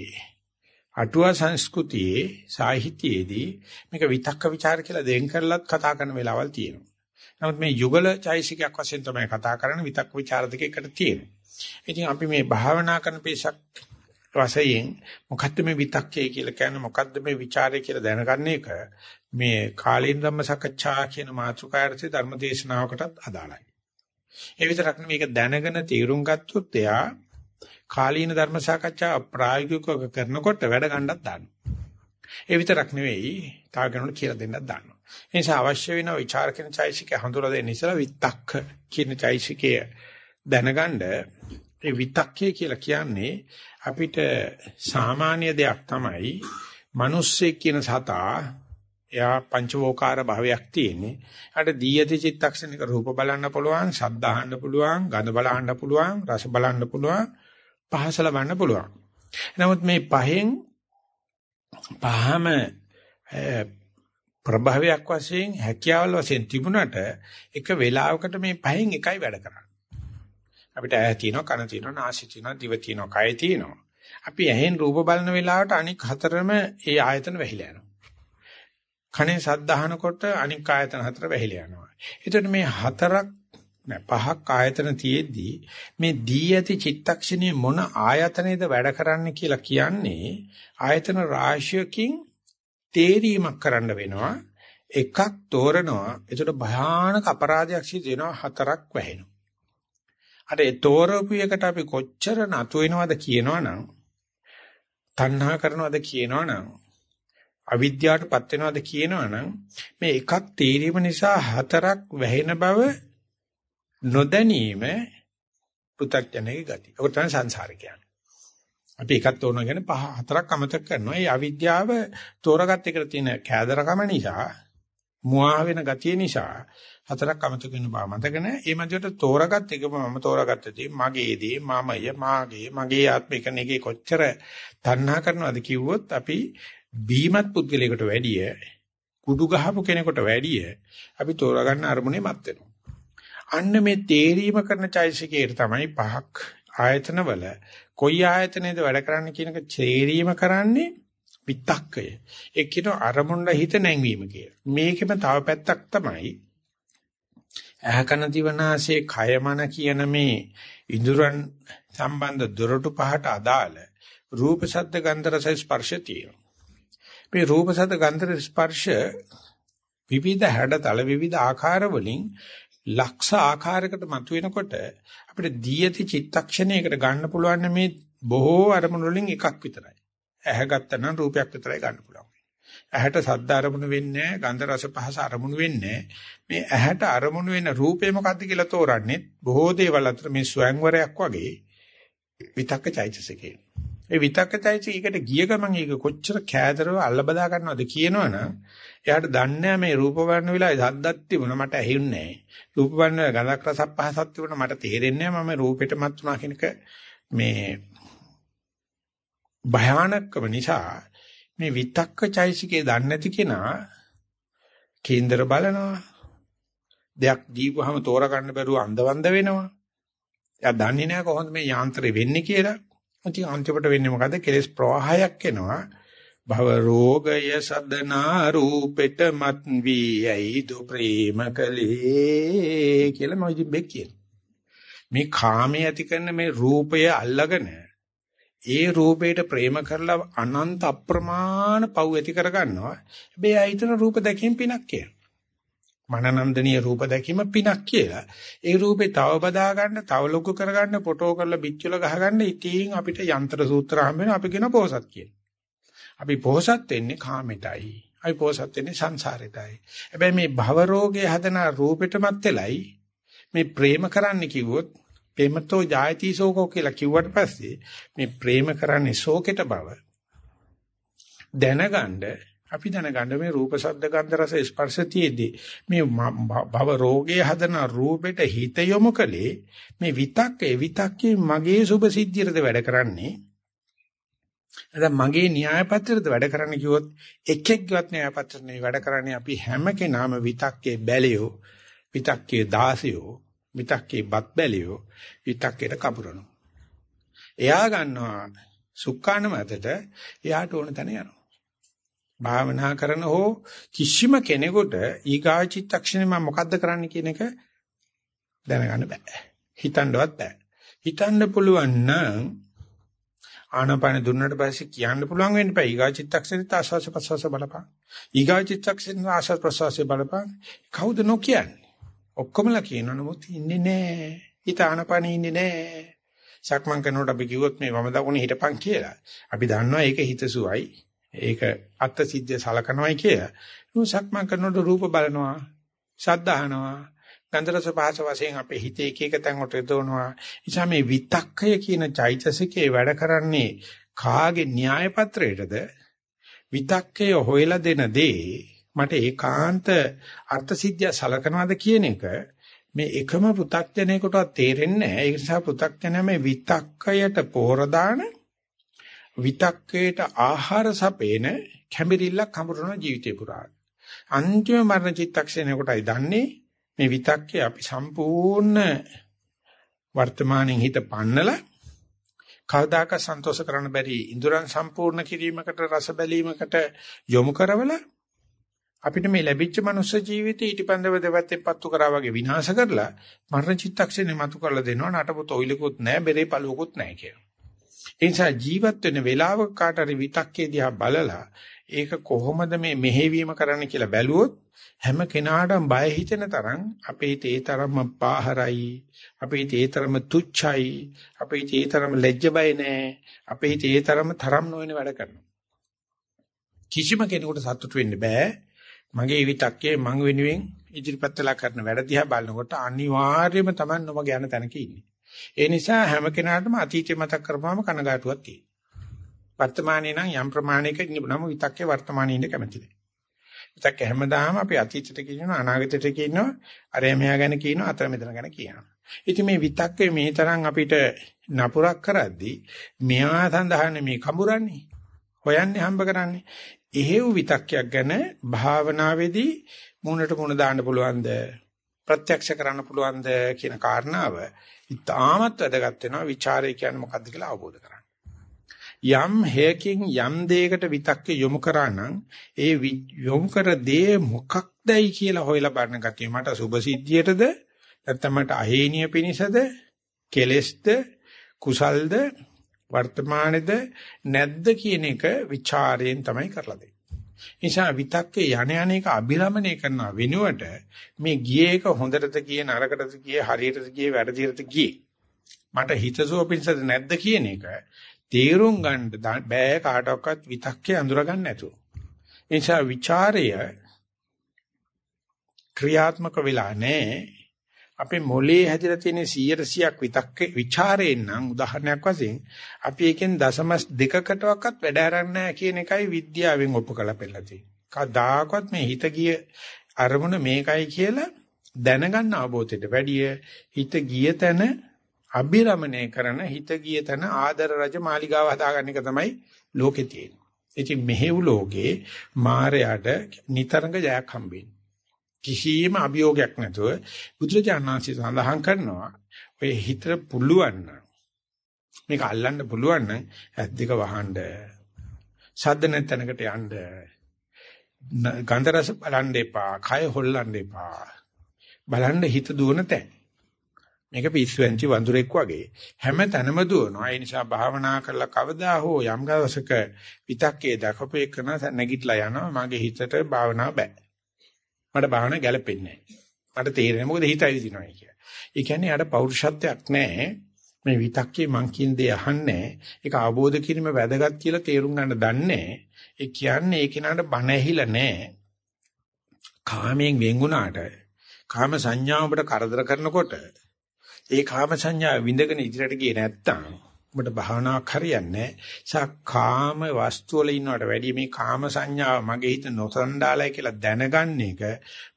අටුවා සංස්කෘතියේ සාහිත්‍යයේදී මේක විතක්ක ਵਿਚාර කියලා දෙන් කරලත් කතා කරන වෙලාවල් තියෙනවා. නමුත් මේ යුගල චෛසිකයක් වශයෙන් තමයි කතා කරන්නේ විතක් ਵਿਚාර දෙක එකට තියෙන. ඉතින් අපි මේ භාවනා කරන පේසක් වශයෙන් මොකද්ද මේ විතක්කේ කියලා කියන්නේ මොකද්ද මේ ਵਿਚාරය කියලා දැනගන්න එක මේ කාලීන ධම්ම සාකච්ඡා කියන මාතෘකාවර්තේ ධර්මදේශනාවකටත් අදාළයි. ඒ විතරක් නෙමෙයි මේක දැනගෙන තීරුම් ගත්තොත් එයා කාලීන ධර්ම සාකච්ඡා ප්‍රායෝගිකව කරනකොට වැඩ ගන්නත් දානවා. ඒ විතරක් නෙවෙයි තාගෙනුන කියලා දෙන්නත් දානවා. ඒ නිසා අවශ්‍ය වෙන විචාර කියන චෛසිකය හඳුලා දෙන්න ඉස්සලා විතක්ක කියන චෛසිකය දැනගන්න ඒ විතක්කය කියලා කියන්නේ අපිට සාමාන්‍ය දෙයක් තමයි මිනිස්සෙක් කියන සතා එයා පංචවෝකාර භාවයක් තියෙන්නේ. අර දීයති චිත්තක්ෂණික රූප බලන්න පුළුවන්, ශබ්ද අහන්න පුළුවන්, ගඳ බලන්න පුළුවන්, රස බලන්න පුළුවන්, පහස ලබන්න පුළුවන්. නමුත් මේ පහෙන් පහම ප්‍රභාවයක් වශයෙන් හැකියාවල් වශයෙන් තිබුණට එක වෙලාවකට මේ පහෙන් එකයි වැඩ කරන්නේ. අපිට ඇහ තියෙනවා, කන තියෙනවා, නාසය තියෙනවා, දිව තියෙනවා, කය තියෙනවා. අපි ඇහෙන් රූප බලන වෙලාවට අනික් හතරම ඒ ආයතන වැහිලා යනවා. කනේ ශබ්ද අහනකොට අනික් ආයතන හතර වැහිලා යනවා. එතකොට මේ හතරක් නෑ පහක් ආයතන තියෙද්දි මේ දී ඇති චිත්තක්ෂණයේ මොන ආයතනයේද වැඩ කරන්න කියලා කියන්නේ ආයතන රාශියකින් තේරීමක් කරන්න වෙනවා එකක් තෝරනවා එතකොට භයානක අපරාධයක් සිදු වෙනවා හතරක් වැහෙනවා අර ඒ තෝරපු එකට අපි කොච්චර නතු වෙනවද කියනවනම් තණ්හා කරනවද කියනවනම් අවිද්‍යාවටපත් වෙනවද කියනවනම් මේ එකක් තීරීම නිසා හතරක් වැහෙන බව නොදැනීම පු탁ජනකේ ගති. ඒක තමයි සංසාරේ කියන්නේ. අපි එකක් තෝරනගෙන පහ හතරක් අමතක කරනවා. ඒ අවිද්‍යාව තෝරගත් එකට තියෙන කෑදරකම නිසා, මුවා වෙන ගතිය නිසා හතරක් අමතක වෙන බව මතක නැහැ. ඒ මැදට තෝරගත් එකම මම තෝරගත්තදී මගේදී මමය මාගේ මගේ ආත්මික නෙගේ කොච්චර තණ්හා කරනවද කිව්වොත් අපි බීමත් පුද්ගලයකට වැඩිය කුඩු ගහපු කෙනෙකුට වැඩිය අපි තෝරගන්න අරමුණේ මත් වෙනවා. අන්න මේ තේරීම කරන චෛසිකේට තමයි පහක් ආයතනවල කොයි ආයතනයේද වැඩ කරන්න කියන එක තේරීම කරන්නේ විතක්කය. ඒ කියන අරමුණ හිත නැංවීම කිය. මේකෙම තව පැත්තක් තමයි ඇහකන දිවනාසේ කයමන කියන මේ ඉඳුරන් සම්බන්ධ දොරටු පහට අදාළ රූප ශබ්ද ගන්ධ රස ස්පර්ශ තියෙනවා. මේ රූප ශබ්ද ගන්ධ ස්පර්ශ විවිධ හැඩතල විවිධ ආකාර වලින් ලක්ෂ ආකාරයකට මතුවෙනකොට අපිට දීයති චිත්තක්ෂණයකට ගන්න පුළුවන් මේ බොහෝ අරමුණු වලින් එකක් විතරයි. ඇහැ ගත්තා නම් රූපයක් විතරයි ගන්න පුළුවන්. ඇහැට සද්ද අරමුණු වෙන්නේ ගන්ධ රස පහස අරමුණු වෙන්නේ මේ ඇහැට අරමුණු වෙන රූපේ මොකද්ද කියලා තෝරන්නේ බොහෝ දේවල් අතර මේ ස්වයංවරයක් වගේ විතක්ක චෛතසිකේ. ඒ විතක්ක චෛතසිකයකට ගිය ගමන් ඒක කොච්චර කෑදරව අල්ල බදා ගන්නවද කියනවනම් එයාට දන්නේ මේ රූප වර්ණ වෙලාවේ සද්දක් තිබුණා මට ඇහෙන්නේ නැහැ. රූප වර්ණ ගඳක් රසක් පහසක් තිබුණා මට තේරෙන්නේ නැහැ මම රූපෙටමත් වුණා කියන එක මේ භයානකම නිසා මේ විතක්ක චෛසිකේ දන්නේ නැති කෙනා කේන්දර බලනවා. දෙයක් දීපුවහම තෝරගන්න බැරුව අන්දවන්ද වෙනවා. එයා දන්නේ නැහැ කොහොමද මේ යාන්ත්‍රය වෙන්නේ කියලා. ඉතින් අන්තිමට වෙන්නේ මොකද? කෙලස් ප්‍රවාහයක් එනවා. භව රෝගය සදනා රූපෙට මත් වී ඇයිදු ප්‍රේම කලේ කියලා මම ඉතින් බෙක් කියන. මේ කාමයේ ඇති කරන මේ රූපය අල්ලගෙන ඒ රූපයට ප්‍රේම කරලා අනන්ත අප්‍රමාණ පව් ඇති කර ගන්නවා. හැබැයි ආයතන රූප දැකීම පිනක් කියලා. මනනන්දනීය රූප දැකීම පිනක් කියලා. ඒ රූපේ තව බදා ගන්න, තව ලොකු කර ගන්න, ෆොටෝ කරලා පිච්චුල ගහ ගන්න ඉතින් අපිට යන්ත්‍ර සූත්‍ර හම්බ වෙනවා. අපි කියන පොහසත් කියලා. අපි පොහසත් වෙන්නේ කාමෙටයි. අපි පොහසත් වෙන්නේ සංසාරෙටයි. හැබැයි මේ භව රෝගේ හදන රූපෙටමත් වෙලයි මේ ප්‍රේම කරන්න කිව්වොත් ප්‍රේමතෝ ජායති සෝකෝ කියලා කිව්වට පස්සේ මේ ප්‍රේම කරන්නේ ශෝකෙට බව දැනගන්න අපි දැනගන්න මේ රූප ශබ්ද ගන්ධ රස ස්පර්ශතියේදී මේ භව රෝගේ හදන රූපෙට හිත යොමු කලේ මේ විතක්කේ විතක්කේ මගේ සුභ සිද්ධියටද වැඩ කරන්නේ නැත්නම් මගේ න්‍යාය පත්‍රයටද වැඩ කරන්න කිව්වොත් එක් එක්කවත් න්‍යාය පත්‍රනේ වැඩ කරන්නේ අපි හැම කෙනාම විතක්කේ බැලියෝ විතක්කේ දාසියෝ විතක්කේ බත් බැලියෝ විතක්කේට කපුරනවා. එයා ගන්නවා සුක්කාන මතට එයාට ඕන තැන යනවා. භාවනා කරන හෝ කිසිම කෙනෙකුට ඊගා චිත්තක්ෂණය මම මොකද්ද කරන්න කියන එක දැනගන්න බෑ. හිතන්නවත් බෑ. හිතන්න පුළුවන් නම් ආනපාන දුන්නට පස්සේ කියන්න පුළුවන් වෙන්න බෑ. ඊගා චිත්තක්ෂණයට ආස්වාස ප්‍රසවාස බලපං. ඊගා චිත්තක්ෂණයට ආස්වාස ප්‍රසවාස බලපං. කවුද නොකියන්නේ? ඔක්කොමලා කියනවා නමුත් ඉන්නේ නැහැ. හිත ආනපනෙ ඉන්නේ නැහැ. සක්මන් කරනකොට අපි කිව්වොත් මේ වම දකුණේ හිටපන් කියලා. අපි දන්නවා ඒක හිතසුවයි. ඒක අත්ත් සිද්ධිය සලකනවායි කියලා. නු සක්මන් කරනකොට රූප බලනවා, ශබ්ද අහනවා, ගන්ධ රස පහස වශයෙන් අපේ හිතේ එක එක තැන් වලට යොදවනවා. එනිසා මේ විතක්කය කියන චෛතසිකේ වැඩ කරන්නේ කාගේ න්‍යාය පත්‍රයටද විතක්කය හොයලා දෙන දේ මට ඒකාන්ත අර්ථ සිද්ධිය සලකනවාද කියන එක මේ එකම පෘ탁ජනේකටවත් තේරෙන්නේ නැහැ. ඒ නිසා පෘ탁ජන මේ විතක්කයට පෝර දාන විතක්කයට ආහාර සපේන කැඹිරිල්ලක් හඹරන ජීවිතේ පුරා. අන්තිම මරණ චිත්තක්ෂණය කොටයි දන්නේ මේ විතක්කේ අපි සම්පූර්ණ වර්තමානයේ හිත පන්නලා කවදාක සන්තෝෂ කරන්න බැරි ඉඳුරන් සම්පූර්ණ කිරීමකට රස බැලීමකට යොමු කරවලා අපිට මේ ලැබිච්ච මනුස්ස ජීවිතේ ඊටපන්දව දෙවත්තේ පත්තු කරා වගේ විනාශ කරලා මරණ චිත්තක්ෂණේ මතු කරලා දෙනවා නටපු තොইলකුත් නැහැ බෙරේ පළුවකුත් නැහැ කියලා. ඒ නිසා ජීවත් වෙන වෙලාවක කාට හරි විතක්කේ දිහා බලලා ඒක කොහොමද මේ මෙහෙවීම කරන්න කියලා බැලුවොත් හැම කෙනාටම බය හිතෙන තරම් අපේ තේ තරම්ම පාහරයි අපේ තේ තරම තුච්චයි අපේ තේ තරම ලැජ්ජ බය නැහැ අපේ තේ තරම තරම් නොවන වැඩ කරනවා කිසිම කෙනෙකුට සතුට වෙන්න බෑ මගේ විතක්කේ මං වෙනුවෙන් ඉදිරිපත් වෙලා කරන වැඩ දිහා බලනකොට අනිවාර්යයෙන්ම Taman නොම ගැන තැනක ඉන්නේ. ඒ නිසා හැම කෙනාටම අතීතේ මතක් කරපුවාම කනගාටුවක් තියෙනවා. වර්තමානයේ නම් යම් ප්‍රමාණයක ඉන්නම විතක්කේ වර්තමානයේ ඉන්න කැමති නැහැ. විතක්ක හැමදාම අපි අතීතයට කියනවා අනාගතයට කියනවා අරය මෙහා ගැන කියනවා අතර මෙතන ගැන කියනවා. ඉතින් මේ විතක්කේ මේ තරම් අපිට නපුරක් කරද්දී මෙහා සඳහන් මේ කඹරන්නේ හොයන්නේ හම්බ කරන්නේ එහෙව් විතක්කයක් ගැන භාවනාවේදී මුණට මුණ දාන්න පුළුවන්ද ප්‍රත්‍යක්ෂ කරන්න පුළුවන්ද කියන කාරණාව ඉතාමත් වැදගත් වෙනවා ਵਿਚාරය කියන්නේ මොකද්ද කියලා අවබෝධ කරගන්න. යම් හේකින් යම් දෙයකට විතක්ක යොමු කරා නම් ඒ යොමු කර දේ මොකක්දයි කියලා හොයලා බලන ගතිය මට සුභ සිද්ධියටද නැත්නම් මට අහේනිය පිණිසද කෙලෙස්ද කුසල්ද වර්තමානයේද නැද්ද කියන එක ਵਿਚාරයෙන් තමයි කරලා දෙන්නේ. නිසා විතක්කේ යණ යන එක අභිරමණය කරන වෙනුවට මේ ගියේ එක හොඳටද ගියේ නරකටද ගියේ හරියටද ගියේ වැරදියටද ගියේ මට හිතසුව පිණිසද නැද්ද කියන එක තීරුම් ගන්න බෑ කාටවත් විතක්කේ අඳුර ගන්න නැතුව. ඒ නිසා ਵਿਚාරය ක්‍රියාත්මක වෙලා නැහැ. අපේ මොලේ හැදිලා තියෙන 100%ක් විතක්ක ਵਿਚාරයෙන් නම් උදාහරණයක් වශයෙන් අපි එකෙන් දශම දෙකකටවත් වැඩ අරන්නේ කියන එකයි විද්‍යාවෙන් ඔප්පු කරලා පෙන්නලා තියෙන්නේ. කවදාකවත් මේ හිත ගිය අරමුණ මේකයි කියලා දැනගන්න අවබෝධයට වැඩිය හිත ගිය තැන අභිරමණය කරන හිත ගිය තැන ආදර රජ මාලිගාව හදාගන්න එක තමයි ලෝකේ තියෙන්නේ. ඉතින් මෙහෙව් ලෝකේ මායයට නිතරංග ජයක් හම්බෙන්නේ. කිසියම් අභියෝගයක් නැතුව බුදුරජාණන්සේ සඳහන් කරනවා ඔය හිතට පුළුවන් නම් මේක අල්ලන්න පුළුවන් නම් ඇස් දෙක වහන්න ශබ්ද නැතනකට යන්න ගන්ධ රස බලන්න එපා කය හොල්ලන්න එපා. බලන්න හිත දුවන තැන්. මේක පිස්සුවෙන්චි වඳුරෙක් වගේ. හැම තැනම දුවනවා. ඒ නිසා භාවනා කරලා කවදා හෝ යම් දවසක විතක්කේ දකපු එකන නැගිටලා යනවා. මගේ හිතට භාවනාව බෑ. මට භාවනාව ගැලපෙන්නේ නැහැ. මට තේරෙන්නේ මොකද හිත ඇවිදිනවා කිය. ඒ කියන්නේ යාට පෞරුෂත්වයක් නැහැ. මේ විතක්කේ මං කියන දේ අහන්නේ ඒක අවබෝධ කිරීම වැදගත් කියලා තේරුම් ගන්න දන්නේ ඒ කියන්නේ ඒ කෙනාට බණ ඇහිලා නැහැ. කාමයෙන් වෙන්ුණාට කාම සංඥාවට කරදර කරනකොට ඒ කාම සංඥා විඳගෙන ඉදිරියට ගියේ නැත්තම් ඔබට භාවනාවක් හරියන්නේ නැහැ. කාම වස්තු වල ඉන්නවට වැඩිය මේ කාම සංඥාව මගේ හිත නොසන්ඩාලයි කියලා දැනගන්න එක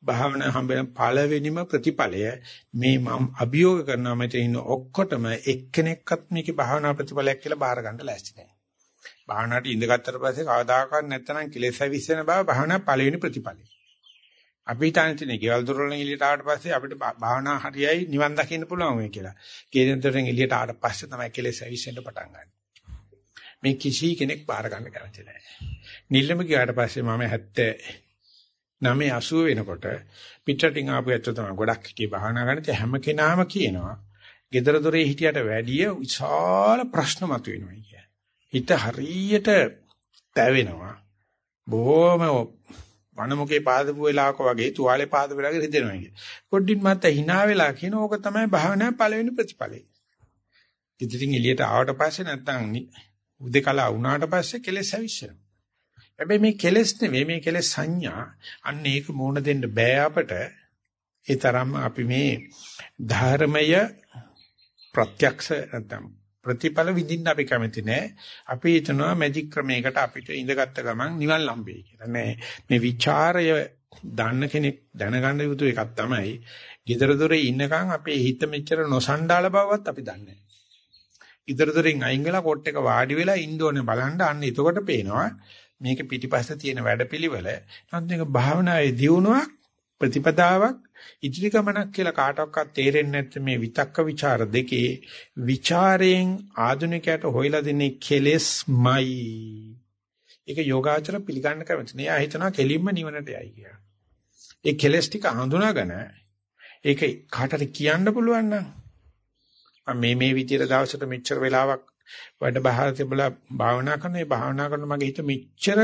භාවනා හම්බෙන පළවෙනිම ප්‍රතිඵලය. මේ මම අභියෝග කරනවා මෙතන ඉන්න ඔක්කොටම එක්කෙනෙක්වත් මේකේ භාවනා ප්‍රතිඵලයක් කියලා බාර ගන්න ලෑස්ති නැහැ. භාවනාවට ඉඳගත්තට පස්සේ කවදාකවත් නැත්තනම් කෙලෙස් ඇවිස්සෙන බව භාවනා පළවෙනි ප්‍රතිඵලය. අපි හිතන්නේ තියෙන ගෙවල් දොරවල් එළියට ආවට පස්සේ අපිට භාවනා හරියයි නිවන් දකින්න පුළුවන් වෙයි කියලා. කේන්දරෙන් එළියට ආවට පස්සේ තමයි කෙලෙස් ඇවිස්සෙන්න පටන් ගන්න. මේ කිසි කෙනෙක් බාර ගන්න කැමති නැහැ. නිල්ලම ගියාට පස්සේ මම 79 80 වෙනකොට පිටරටින් ආපු ඇත්ත තමයි ගොඩක් හිටියේ භාවනා කරන හැම කෙනාම කියනවා. gedara dore හිටියට වැඩිය විශාල ප්‍රශ්න මතුවෙනවා කිය. හිත හරියට තැවෙනවා. බොහොම වනමුකේ පාදපු වෙලාවක වගේ තුවාලේ පාද වෙලාවක රිදෙනවා කිය. පොඩ්ඩින් මත hina වෙලා කියන ඕක තමයි භාවනාවේ පළවෙනි ප්‍රතිඵලය. ඉතින් එළියට ආවට පස්සේ නැත්තම් උදේකලා වුණාට පස්සේ කෙලෙස් ඇවිස්සෙනවා. හැබැයි මේ කෙලෙස් නෙවෙයි මේ කෙලෙස් සංඥා. අන්න ඒක මූණ දෙන්න බෑ අපට. ඒ තරම් අපි මේ ධර්මය ප්‍රත්‍යක්ෂ නැත්තම් ප්‍රතිඵල විඳින්න අපි කැමති නෑ. අපි හිතනවා මැජික් ක්‍රමයකට අපිට ඉඳගත්ත ගමන් නිවන් ලම්බෙයි කියලා. නෑ. මේ ਵਿਚාරය දන්න කෙනෙක් දැනගන්න යුතු එකක් තමයි. gedara dore ඉන්නකන් අපේ හිත මෙච්චර නොසන්ඩාල බවවත් අපි දන්නේ නෑ. gedara doreන් අයින් වෙලා කොට එක වාඩි වෙලා ඉන්න ඕනේ බලන්න අන්න එතකොට පේනවා මේක පිටිපස්ස තියෙන වැඩපිළිවෙල. නැත්නම් මේක භාවනායේ දියුණුවක් ප්‍රතිපදාවක් ඉදිරි ගමනක් කියලා කාටවත් තේරෙන්නේ නැත්නම් මේ විතක්ක ਵਿਚාර දෙකේ ਵਿਚාරයෙන් ආධුනිකයට හොයලා දෙන්නේ කෙලෙස්මයි. ඒක යෝගාචර පිළිගන්න කැමති නෑ. එයා හිතනවා කෙලින්ම නිවනට යයි කියලා. ඒ කෙලෙස් ටික හඳුනාගෙන ඒක කාටද කියන්න පුළුවන් නම් මේ මේ විදියට දවසට මෙච්චර වෙලාවක් වැඩ බහලා තිබලා භාවනා කරන ඒ භාවනා කරන මගේ හිත මෙච්චර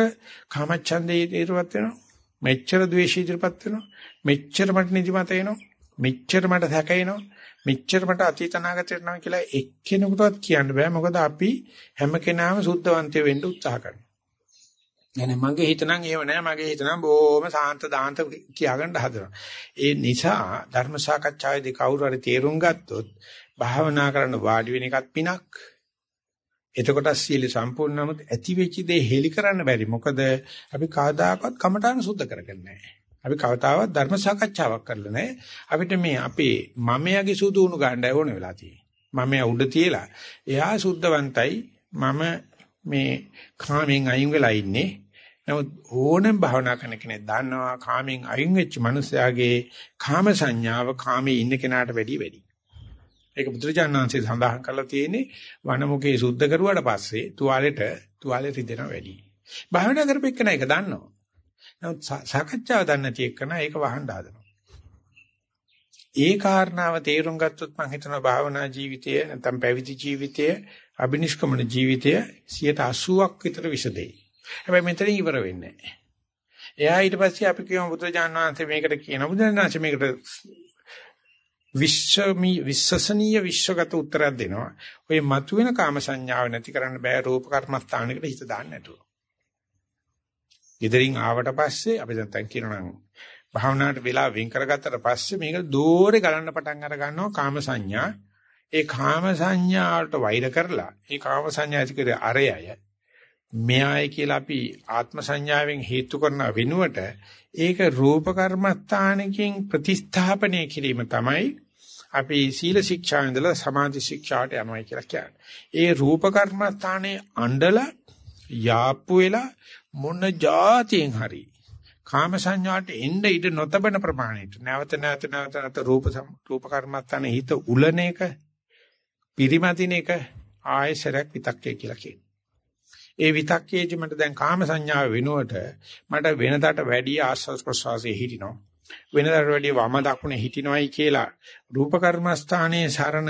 කාමච්ඡන්දේ ඉදිරියපත් වෙනවා මෙච්චර ද්වේෂය ඉදිරියපත් වෙනවා මෙච්චර මට නිදිමත එනවා. මෙච්චර මට සැකේනවා. මෙච්චර මට අතීත අනාගත වෙනවා කියලා එක්කෙනෙකුටවත් කියන්න බෑ. මොකද අපි හැම කෙනාම සුද්ධවන්තය වෙන්න උත්සාහ කරනවා. يعني මගේ හිත නම් ඒව නෑ මගේ හිත නම් බොහොම සාන්ත දාන්ත කියාගන්න හදනවා. ඒ නිසා ධර්ම සාකච්ඡාවේදී කවුරු හරි තේරුම් ගත්තොත් භාවනා කරන්න වාඩි වෙන එකත් පිනක්. එතකොට සීල සම්පූර්ණ නමුත් ඇති වෙච්ච දේ හෙලි කරන්න බැරි. මොකද අපි කවදාකවත් කමඨාන සුද්ධ කරගන්නේ නැහැ. අපි කවතාවත් ධර්ම සාකච්ඡාවක් කරලා නැහැ. අපිට මේ අපේ මමයාගේ සුදුණු ගන්නයි ඕන වෙලා තියෙන්නේ. මමයා උඩ තියලා එයා සුද්ධවන්තයි මම මේ කාමෙන් අයින් වෙලා ඉන්නේ. නමුත් ඕනම භාවනා කරන කෙනෙක් දන්නවා කාමෙන් අයින් වෙච්ච මනුස්සයාගේ කාම සංඥාව කාමේ ඉන්න කෙනාට වැඩිය වැඩි. ඒක බුදුරජාණන්සේ සඳහන් කරලා තියෙන්නේ වනමුකේ සුද්ධ කරුවාට පස්සේ තුවාලෙට තුවාලෙ රිදෙනවා වැඩි. භාවනා කරපෙන්න එක දන්නවා. නමුත් සාකච්ඡාව දන්නේ නැති එකන ඒක වහන්න හදනවා. ඒ කාරණාව තේරුම් ගත්තොත් මම හිතනවා භාවනා ජීවිතය නැත්නම් පැවිදි ජීවිතය අබිනිෂ්ක්‍මන ජීවිතය 80ක් විතර විසදෙයි. හැබැයි මෙතන ඉවර වෙන්නේ නැහැ. එයා ඊට පස්සේ අපි කියමු බුදුරජාණන් වහන්සේ මේකට කියන බුදුරජාණන් වහන්සේ මේකට විශ්වමි විශ්වසනීය විශ්වගත උත්තරයක් දෙනවා. ඔය මතුවෙන කාම සංඥාව නැති කරන්න බෑ රූප කර්මස්ථානයකට හිත දාන්න නැතුව. ඉදිරින් ආවට පස්සේ අපි දැන් කියනනම් භාවනාවට වෙලා වෙන් කරගත්තට පස්සේ මේක දෝරේ ගලන්න පටන් අර ගන්නවා කාම සංඥා. ඒ කාම සංඥාවට වෛර කරලා ඒ කාම සංඥා ඇති කර අරයය මෙයයි කියලා අපි ආත්ම සංඥාවෙන් හේතු කරන වෙනුවට ඒක රූප කර්මස්ථානකින් ප්‍රතිස්ථාපනය කිරීම තමයි අපි සීල ශික්ෂා ඉඳලා සමාධි ශික්ෂාට යනවා කියලා කියන්නේ. ඒ රූප කර්මස්ථානයේ අඬලා යාප්පු වෙලා මොන જાතියෙන් හරි කාම සංඥාට එන්න ඉඩ නොතබන ප්‍රමාණයට නැවත නැවත නැවත නැවත රූප රූප කර්මස්ථානයේ හිත උලන එක පිරිමදින එක ආයසරක් විතක්කේ කියලා කියනවා. ඒ විතක්කේදී මට දැන් කාම සංඥාව වෙනුවට මට වෙනදාට වැඩි ආස්වාද ප්‍රසවාසයේ හිටිනවා. වෙනදාට වැඩි වම දකුණේ හිටිනවයි කියලා රූප කර්මස්ථානයේ සරණ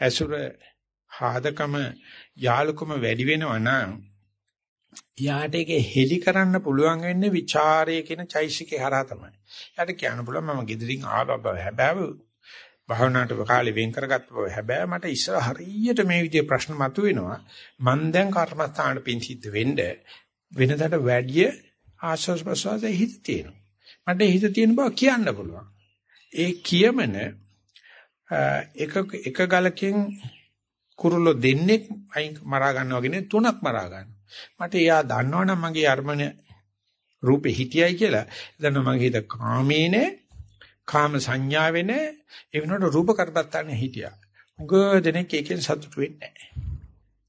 ඇසුර හාදකම යාලුකම වැඩි වෙනවා නම් යාට ඒක හෙලි කරන්න පුළුවන් වෙන්නේ ਵਿਚාරය කියන චෛසිකේ හරහා තමයි. යාට කියන්න පුළුවන් මම gedirin ආබබ හැබැයි භාවනාවට කාලේ වෙන් කරගත්ත බව හැබැයි මට ඉස්සර හරියට මේ විදිහේ ප්‍රශ්න මතුවෙනවා. මං දැන් කර්මස්ථාන පින් සිද්ධ වෙන්න වෙනදට වැඩිය ආශ්වාස ප්‍රශ්වාසයේ හිත තියෙනවා. මට හිත තියෙන බව කියන්න පුළුවන්. ඒ කියමන එක එක ගලකින් කුරුල්ලෝ දෙන්නෙක් අයින් මරා ගන්නවා වගේ තුනක් මරා ගන්නවා. මට එයා දන්නවනම් මගේ අර්මණ රූපේ හිටියයි කියලා. එතන මගේ හිත කාමේ නෑ. කාම සංඥාවේ නෑ. ඒ වෙනකොට රූප කරපත්තානේ හිටියා. උග දෙනෙක් ඒකෙන් සතුටු වෙන්නේ නෑ.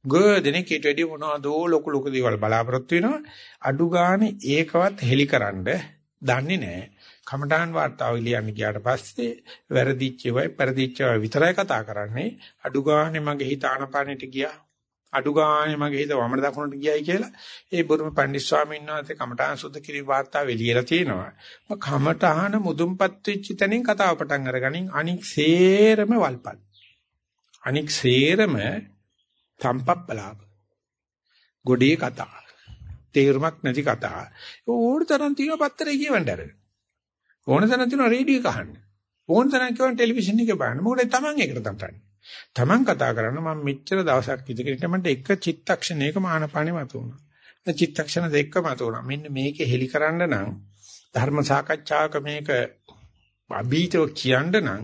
උග දෙනෙක් ඊට වැඩි මොනවදෝ ලොකු ලොකු දේවල් බලාපොරොත්තු වෙනවා. අඩු ගානේ ඒකවත් හෙලිකරනද දන්නේ නෑ. කමඨාන් වාර්තාව ලියන්න ගියාට පස්සේ වැරදිච්ච ඒවායි පෙරදිච්ච ඒවායි විතරයි කතා කරන්නේ. අඩු ගානේ මගේ හිත ආනපානෙට ගියා. අඩු ගානේ මගේ හිත වමන දකුණට ගියයි කියලා ඒ බුරුම පණ්ඩිත ස්වාමීන් වහන්සේ කමඨාන් සුද්ධ කිරීම වාර්තාව එළියලා තියෙනවා. මම කමඨාන මුදුන්පත් වෙච්ච තැනින් කතාව පටන් අරගනින් අනික් සේරම වල්පල්. අනික් සේරම තම්පප්පලාප. ගොඩේ කතා. තේරුමක් නැති කතා. ඕන තරම් තියෙන පත්තරේ කියවන්න අරගෙන. ඕන තරම් තියෙන රේඩියෝ එක අහන්න. ඕන තරම් කියවන ටෙලිවිෂන් එක බලන්න. මොකද තමන් ඒකට තටන්නේ. Taman කතා කරන මම මෙච්චර දවසක් ඉඳගෙන මට එක චිත්තක්ෂණයක මානපානෙ මතුවුණා. ඒ චිත්තක්ෂණ දෙකම මතුවුණා. මෙන්න මේකේ හෙලි කරන්න නම් ධර්ම සාකච්ඡාවක මේක අභීතව කියන්න නම්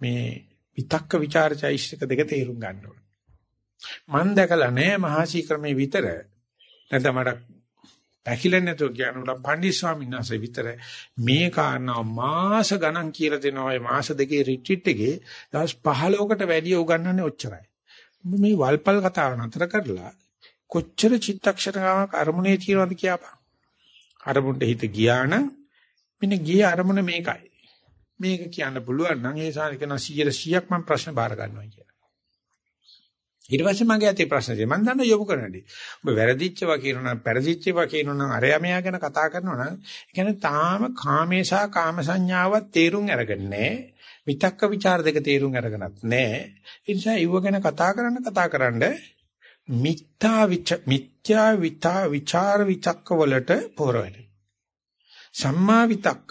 මේ විතක්ක ਵਿਚාරචෛසික දෙක තේරුම් ගන්න ඕනේ. මම දැකලා නෑ මහසී ක්‍රමේ විතර නැත්නම් මට පැකිලෙන්නේ නැතුව කියන උඩ පණ්ඩිත ස්වාමීන් වහන්සේ විතර මේ කාරණා මාස ගණන් කියලා දෙනවා ඒ මාස දෙකේ රිට්‍රීට් එකේ දවස් 15කට වැඩි උගන්වන්නේ ඔච්චරයි. මේ වල්පල් කතාව නතර කරලා කොච්චර චිත්තක්ෂණාවක් අරමුණේ තියනවද කියපන්. අරමුණට හිත ගියා නම් මෙන්න ගිය අරමුණ මේකයි. මේක කියන්න පුළුවන් නම් ඒ සාරිකන 100 100ක් මම ප්‍රශ්න බාර ගන්නවා කියලා. ඊට පස්සේ මගේ අතේ ප්‍රශ්න තියෙනවා. මම දන්න යොමු කරන්නදී. ඔබ වැරදිච්චවා කියනවා නම්, පෙරදිච්චවා කියනවා නම්, අරයා මෙයා ගැන කතා කරනවා නම්, ඒ කියන්නේ තාම කාමේසා කාම සංඥාවත් තේරුම් අරගෙන නැහැ. විතක්ක ਵਿਚාර දෙක තේරුම් අරගෙනත් නැහැ. ඒ නිසා ඊව ගැන කතා කරන්න කතා කරන්න මිත්‍යා විච මිත්‍යා විතා විචාර විචක්ක වලට පොරවැඩි. සම්මා විතක්ක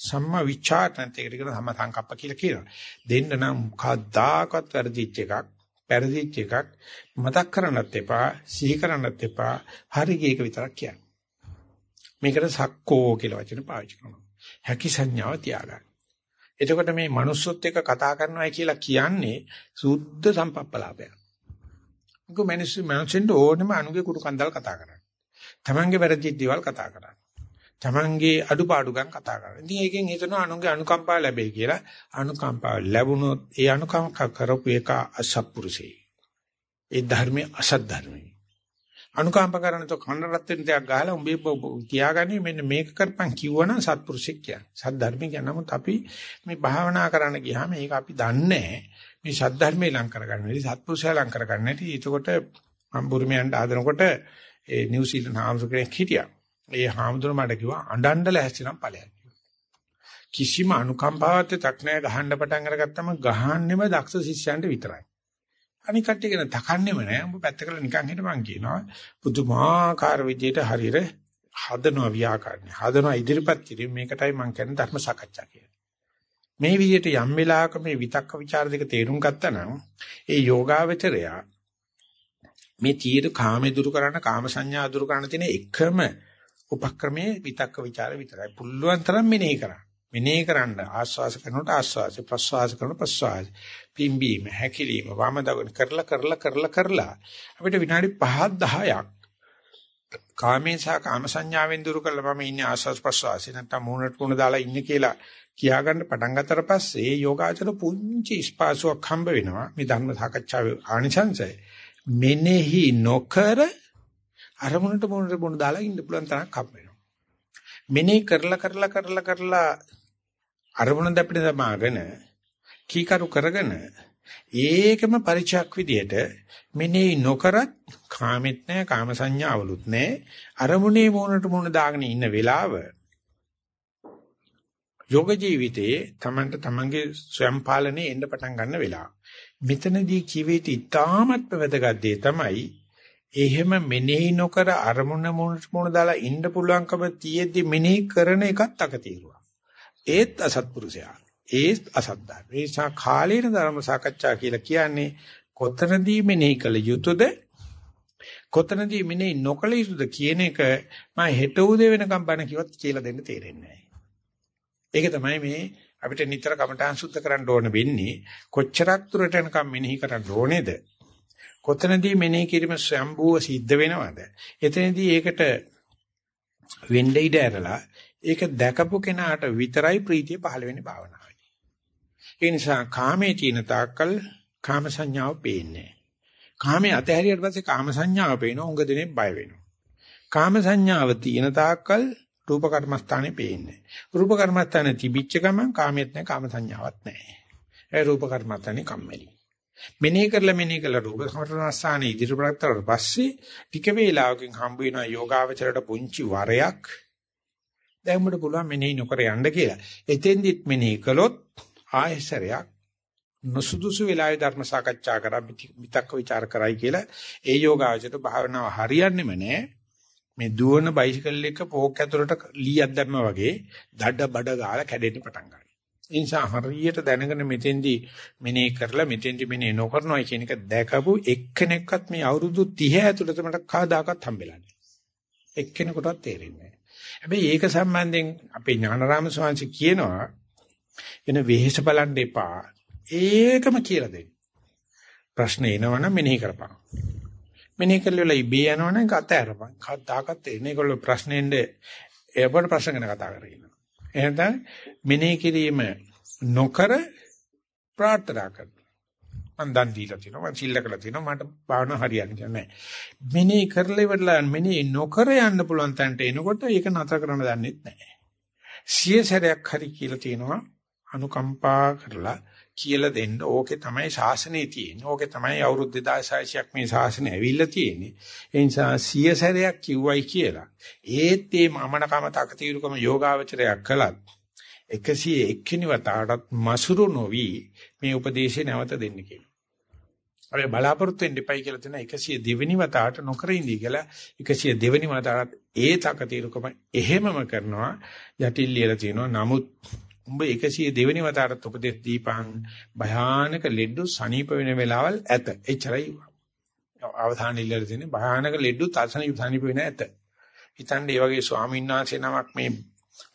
සම්මා විචාර නැත්නම් ඒකට කියන සම්මා සංකප්ප කියලා කියනවා. දෙන්න නම් කවදාකවත් වැරදිච්ච එකක් පෙරදිච්ච එකක් මතක් කරන්නත් එපා සිහි කරන්නත් එපා හරි ගේක විතරක් කියන්න. මේකට සක්කෝ කියලා වචන පාවිච්චි කරනවා. හැකි සංඥාව තියාගන්න. එතකොට මේ manussොත් එක්ක කතා කරනවායි කියලා කියන්නේ සුද්ධ සම්පප්පලාපයක්. මොකද මිනිස්සු මිනිස්සුන්ට ඕනෙම අනුගේ කුඩු කන්දල් කතා කරන්නේ. Tamange වැරදි දේවල් කතා කරන්නේ. Tamange අඩුපාඩුකම් කතා කරන්නේ. ඉතින් ඒකෙන් හිතනවා අනුගේ අනුකම්පාව ලැබෙයි කියලා. අනුකම්පාව ලැබුණොත් ඒ අනුකම්ප කරපු එක අසත්පුරුෂේ. ඒ ධර්මයේ අසත් ධර්මයි. අනුකම්ප කරන તો කන්න රත් වෙන දෙයක් ගහලා උඹේ කියාගන්නේ මෙන්න මේක කරපන් කිව්වනම් සත්පුරුෂෙක් කියන්නේ. සත් ධර්මය කියන නමුත් අපි මේ භාවනා කරන්න ගියාම ඒක අපි දන්නේ මේ සත් ධර්මේ ලං කරගන්න. ඉතින් සත්පුරුෂය ලං කරගන්න. ඉතින් ඒකකොට මම බුරුමයන්ට ආදනකොට ඒ නිව්සීලන්ත හාමුදුරුවෝ කෙනෙක් හිටියා. ඒ හාමුදුරුවෝ මට කිව්වා අඬන්න ලෑස්ති නම් ඵලයක්. කිසිම අනුකම්පාවක් තක් නැහැ ගහන්න පටන් අරගත්තම ගහන්නෙම දක්ෂ ශිෂ්‍යයන්ට විතරයි. අනික කට්ටිය කියන තකන්නෙම නෑ. උඹ පැත්තකල නිකන් හිටපන් කියනවා. පුදුමාකාර විදියට හරියට හදනවා ව්‍යාකරණය. හදනවා ඉදිරිපත් කිරීම මේකටයි මම කියන්නේ ධර්ම සාකච්ඡා කියන්නේ. මේ විදිහට යම් වෙලාවක මේ විතක්ක ਵਿਚාර දෙක තේරුම් ගත්තා නම් ඒ යෝගාවචරයා මේ තීර කාමේ දුරු කරන්න කාම සංඥා දුරු කරන්න තියෙන එකම උපක්‍රමයේ විතක්ක ਵਿਚාර විතරයි. පුළුවන් තරම් මෙනෙහි කරන්න. මෙනෙහි කරන්න. ආස්වාස කරනකොට ආස්වාස ප්‍රස්වාස කරනකොට ප්‍රස්වාස. පිම්බීම හැකිලිම වම දකුණ කරලා කරලා කරලා කරලා. අපිට විනාඩි 5ක් 10ක් කාමේ සහ කාම සංඥාවෙන් දුරු කරලා මම ඉන්නේ ආස්වාස් ප්‍රස්වාසී. නැත්නම් මූණට මූණ දාලා ඉන්නේ කියලා කියාගන්න පටන් ගත්තට පස්සේ යෝගාචර පුංචි ස්පාසුවක් හම්බ වෙනවා. මේ ධර්ම සාකච්ඡාවේ ආනිසංසය. මෙනෙහි නොකර අරමුණට මූණට මූණ දාලා ඉන්න පුළුවන් තරක් හම්බ වෙනවා. මෙනෙහි කරලා කරලා කරලා කරලා අරමුණ දැපිට දමාගෙන කීකරු කරගෙන ඒකම පරිචයක් විදියට මෙනෙහි නොකරත් කාමෙත් නැහැ කාම සංඥාවලුත් නැහැ අරමුණේ මොනට මොන දාගෙන ඉන්න වෙලාව යෝග ජීවිතයේ තමන්ට තමන්ගේ ස්වයං පාලනේ එන්න පටන් ගන්න වෙලාව. මෙතනදී කිවේති ඉතාමත් වැදගත් දේ තමයි එහෙම මෙනෙහි නොකර අරමුණ මොනට මොන දාලා ඉන්න පුළුවන්කම තියෙද්දි මෙනෙහි කරන එකත් අකතිරුවා ඒත් අසත්පුරුෂයා. ඒත් අසද්දා. ඒ නිසා කාලීන ධර්ම සාකච්ඡා කියලා කියන්නේ කොතනදී මෙනෙහි කළ යුතුද? කොතනදී මෙනෙහි නොකළ යුතුද කියන එක මම හෙට උදේ වෙනකම් බණ කිව්වත් කියලා දෙන්න තේරෙන්නේ ඒක තමයි මේ අපිට නිතර කමඨාන් සුද්ධ කරන්න ඕන වෙන්නේ කොච්චරක් දුරට යනකම් මෙනෙහි කරන්න ඕනේද? කොතනදී මෙනෙහි කිරීම ස්වයම්බුව සිද්ධ වෙනවද එතනදී ඒකට වෙන්නේ ඉඩ ඇරලා ඒක දැකපු කෙනාට විතරයි ප්‍රීතිය පහළ වෙන්නේ භාවනාවයි. ඒ නිසා කාමයේ තියෙන තාක්කල් කාම සංඥාව පේන්නේ කාමයේ අතහැරියට පස්සේ කාම සංඥාව පේනවා උඟ දෙනේ බය වෙනවා. කාම සංඥාව තියෙන තාක්කල් රූප කර්මස්ථානේ පේන්නේ. රූප කර්මස්ථානේ තිබිච්ච ගමන් කාමයක් නැහැ කාම සංඥාවක් නැහැ. ඒ රූප කර්මස්ථානේ කම්මැලි. මෙනෙහි කරලා මෙනෙහි කරලා රූප කර්මස්ථානේ ඉදිරියට කරලා පස්සේ ටික වේලාවකින් හම්බ වෙන යෝගාවචරයට පුංචි වරයක් දැන් උඹට පුළුවන් මෙනෙහි නොකර යන්න කියලා. එතෙන්දිත් මෙනෙහි කළොත් ආයසරයක් නොසුදුසු වෙලාවේ ධර්ම සාකච්ඡා කරා විතක්ක ਵਿਚාර කරයි කියලා ඒ යෝගාවචරයට භාවනාව හරියන්නේම නැහැ. මේ දුවන බයිසිකල් එක පෝක් ඇතුලට ලීයක් දැම්මා වගේ දඩ බඩ ගාලා කැඩෙන්න පටන් ගන්නවා. ඒ නිසා හරියට දැනගෙන මෙතෙන්දී මෙනෙහි කරලා මෙතෙන්දී මෙනෙහි නොකරනවා කියන එක දැකපු එක්කෙනෙක්වත් මේ අවුරුදු 30 ඇතුළත මට කවදාකවත් හම්බෙලා නැහැ. එක්කෙනෙකුටවත් තේරෙන්නේ නැහැ. හැබැයි ඒක සම්බන්ධයෙන් අපේ ඥානරාම ස්වාමීන් කියනවා වෙන වෙහෙස බලන්න එපා. ඒකම කියලා දෙන්න. ප්‍රශ්න එනවනම් මෙනෙහි කරපන්. මෙනෙහි කළේ ඉබේ යනවනම් ගත අරපන්. කතාකත් එන්නේ ඒගොල්ලෝ ප්‍රශ්නෙන්නේ එයාට ප්‍රශ්න ගැන කතා කරගෙන. එහෙනම් මෙනෙහි කිරීම නොකර ප්‍රාර්ථනා කරනවා. මං දන් දීලා තිනවා මං සිල්ල කරලා තිනවා මට භාවනා හරියන්නේ නැහැ. මෙනෙහි කරලා ඉවරලා මෙනෙහි නොකර යන්න පුළුවන් තැනට එනකොට ඒක නතර කරන්න දන්නෙත් නැහැ. සිය සැරයක් හරි කියලා තිනවා අනුකම්පා කරලා කියලා දෙන්න ඕකේ තමයි ශාසනය තියෙන්නේ. ඕකේ තමයි අවුරුදු 2600ක් මේ ශාසනය ඇවිල්ලා තියෙන්නේ. ඒ නිසා සිය සැරයක් කිව්වයි කියලා. ඒත් මේ මමනකම තකතිරුකම යෝගාවචරයක් කළත් 101 වෙනි වතාවටත් මසුරු නොවි මේ උපදේශය නැවත දෙන්න කියලා. අපි බලාපොරොත්තු වෙන්න එපයි කියලා තියෙන 102 වෙනි වතාවට නොකර ඉඳී කියලා 102 වෙනි වතාවට ඒ තකතිරුකම එහෙමම කරනවා යටිල් ලියලා තියෙනවා. නමුත් උඹ 102 වෙනි වතාවටත් උපදෙස් දීපන් භයානක ලෙඩු සනීප වෙන වෙලාවල් ඇත. එච්චරයි. අවධානය ඉල්ලලා තියෙන්නේ භයානක ලෙඩු තසන සනීප වෙන ඇත. හිතන්නේ මේ වගේ ස්වාමීන් වහන්සේ නමක් මේ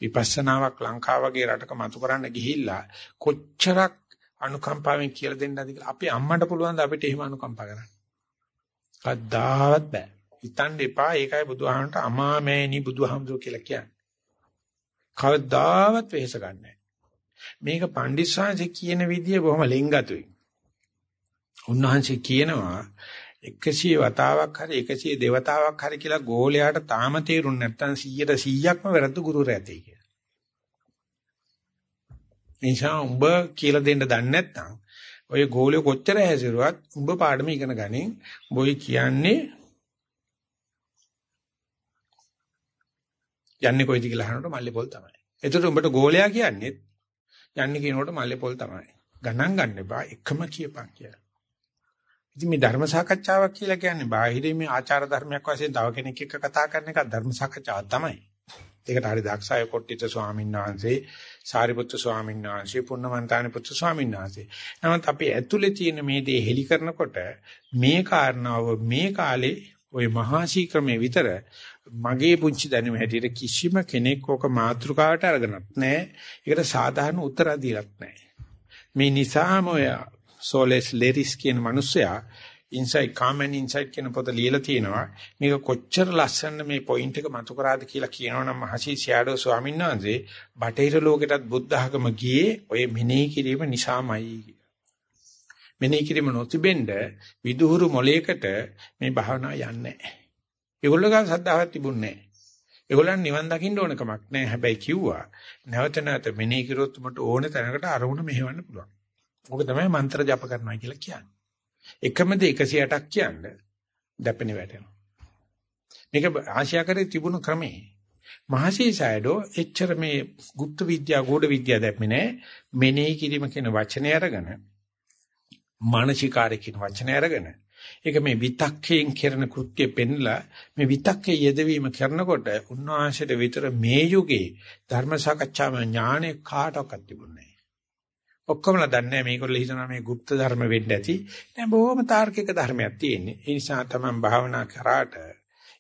විපස්සනාවක් ලංකාව වගේ රටක මතු කරන්න ගිහිල්ලා කොච්චරක් අනුකම්පාවෙන් කියලා දෙන්නද කියලා අපේ අම්මට පුළුවන් ද අපිට එහෙම අනුකම්පා කරන්න. කද්දාවත් බෑ. හිතන්න එපා ඒකයි බුදුහාමන්ට අමාමෑණි බුදුහාමුදුරුවෝ කියලා කියන්නේ. කවදාවත් වෙහෙස ගන්නෑ. මේක පණ්ඩිස්වාංශේ කියන විදිය බොහොම ලෙන්ගතුයි. උන්වහන්සේ කියනවා 100 වතාවක් හරි 100 දෙවතාවක් හරි කියලා ගෝලයාට තාම තේරුන්නේ නැත්නම් 100ට 100ක්ම වැරද්ද ගුරුවරයා ඇතේ කියලා. නිසා උඹ කියලා දෙන්න දන්නේ නැත්නම් ඔය ගෝලිය කොච්චර හැසිරුවත් උඹ පාඩම ඉගෙන ගනින්. බොයි කියන්නේ යන්නේ කොයිද කියලා අහනකොට මල්ලේ පොල් තමයි. ඒතර උඹට ගෝලයා කියන්නේ යන්නේ කියනකොට මල්ලේ පොල් තමයි. ගණන් ගන්න එපා එකම කියපන් කියලා. ඉතින් මේ ධර්ම සාකච්ඡාවක් කියලා කියන්නේ බාහිරේ මේ ආචාර ධර්මයක් වශයෙන් තව කෙනෙක් එක්ක කතා කරන එක ධර්ම සාකච්ඡාවක් තමයි. ඒකට හරි දක්ෂය කොට්ටිත ස්වාමීන් වහන්සේ, සාරිපුත්‍ර ස්වාමීන් වහන්සේ, පුන්නමන්තානි පුත්‍ර ස්වාමීන් වහන්සේ. නමුත් අපි ඇතුලේ තියෙන මේ දේ හෙලි කරනකොට මේ කාරණාව මේ කාලේ ওই මහා ශීක්‍රමයේ විතර මගේ පුංචි දැනුම හැටියට කිසිම කෙනෙක් ඕක මාතෘකාවට අරගෙනත් නැහැ. ඒකට සාධාරණ උත්තර දීලත් නැහැ. මේ නිසාම ඔය සෝලෙස් ලෙරිස් කියන මිනිස්සයා ඉන්සයිඩ් කාම් ඇන් ඉන්සයිඩ් කියන පොත ලියලා තියෙනවා. මේක කොච්චර ලස්සන මේ පොයින්ට් එක මතු කරාද කියලා කියනවනම් මහසි ෂැඩෝ ස්වාමීන් වහන්සේ බටහිර ලෝකෙටත් බුද්ධ ආගම ගියේ ඔය මෙනෙහි කිරීම නිසාමයි. මෙනෙහි කිරීම නොතිබෙන්න විදුහුරු මොලේකට මේ භාවනාව යන්නේ නැහැ. ඒගොල්ලෝ ගාන සද්ධාවක් තිබුණේ නැහැ. ඒගොල්ලන් නිවන් දකින්න ඕන කමක් නැහැ. හැබැයි කිව්වා නැවත නැවත මෙනෙහි කරොත් මට ඕන තැනකට අරමුණ මෙහෙවන්න පුළුවන්. ඕක තමයි මන්ත්‍ර ජප කරනවා කියලා කියන්නේ. එකම දේ 108ක් කියන්නේ දැපෙන වැටෙනවා. මේක ආශියාකරේ තිබුණු ක්‍රමේ. මහසී සයඩෝ එච්චර මේ গুপ্ত විද්‍යාව, ගෝඩ විද්‍යාව දැම්මේ නැහැ. මෙනෙහි කිරීම කියන වචනේ අරගෙන මානසිකාරය කියන වචනේ අරගෙන ඒක මේ විතක්කයෙන් කරන කෘත්‍ය පෙන්නලා මේ විතක්කේ යෙදවීම කරනකොට උන්වහන්සේට විතර මේ යුගයේ ධර්ම සාකච්ඡාම ඥානෙ කාටවත් තිබුණේ නැහැ. ඔක්කොමලා දන්නේ මේගොල්ලෝ හිතනවා මේ গুপ্ত ධර්ම වෙන්න ඇති. නෑ බොහොම තාර්කික ධර්මයක් තියෙන්නේ. ඒ නිසා තමයි භාවනා කරාට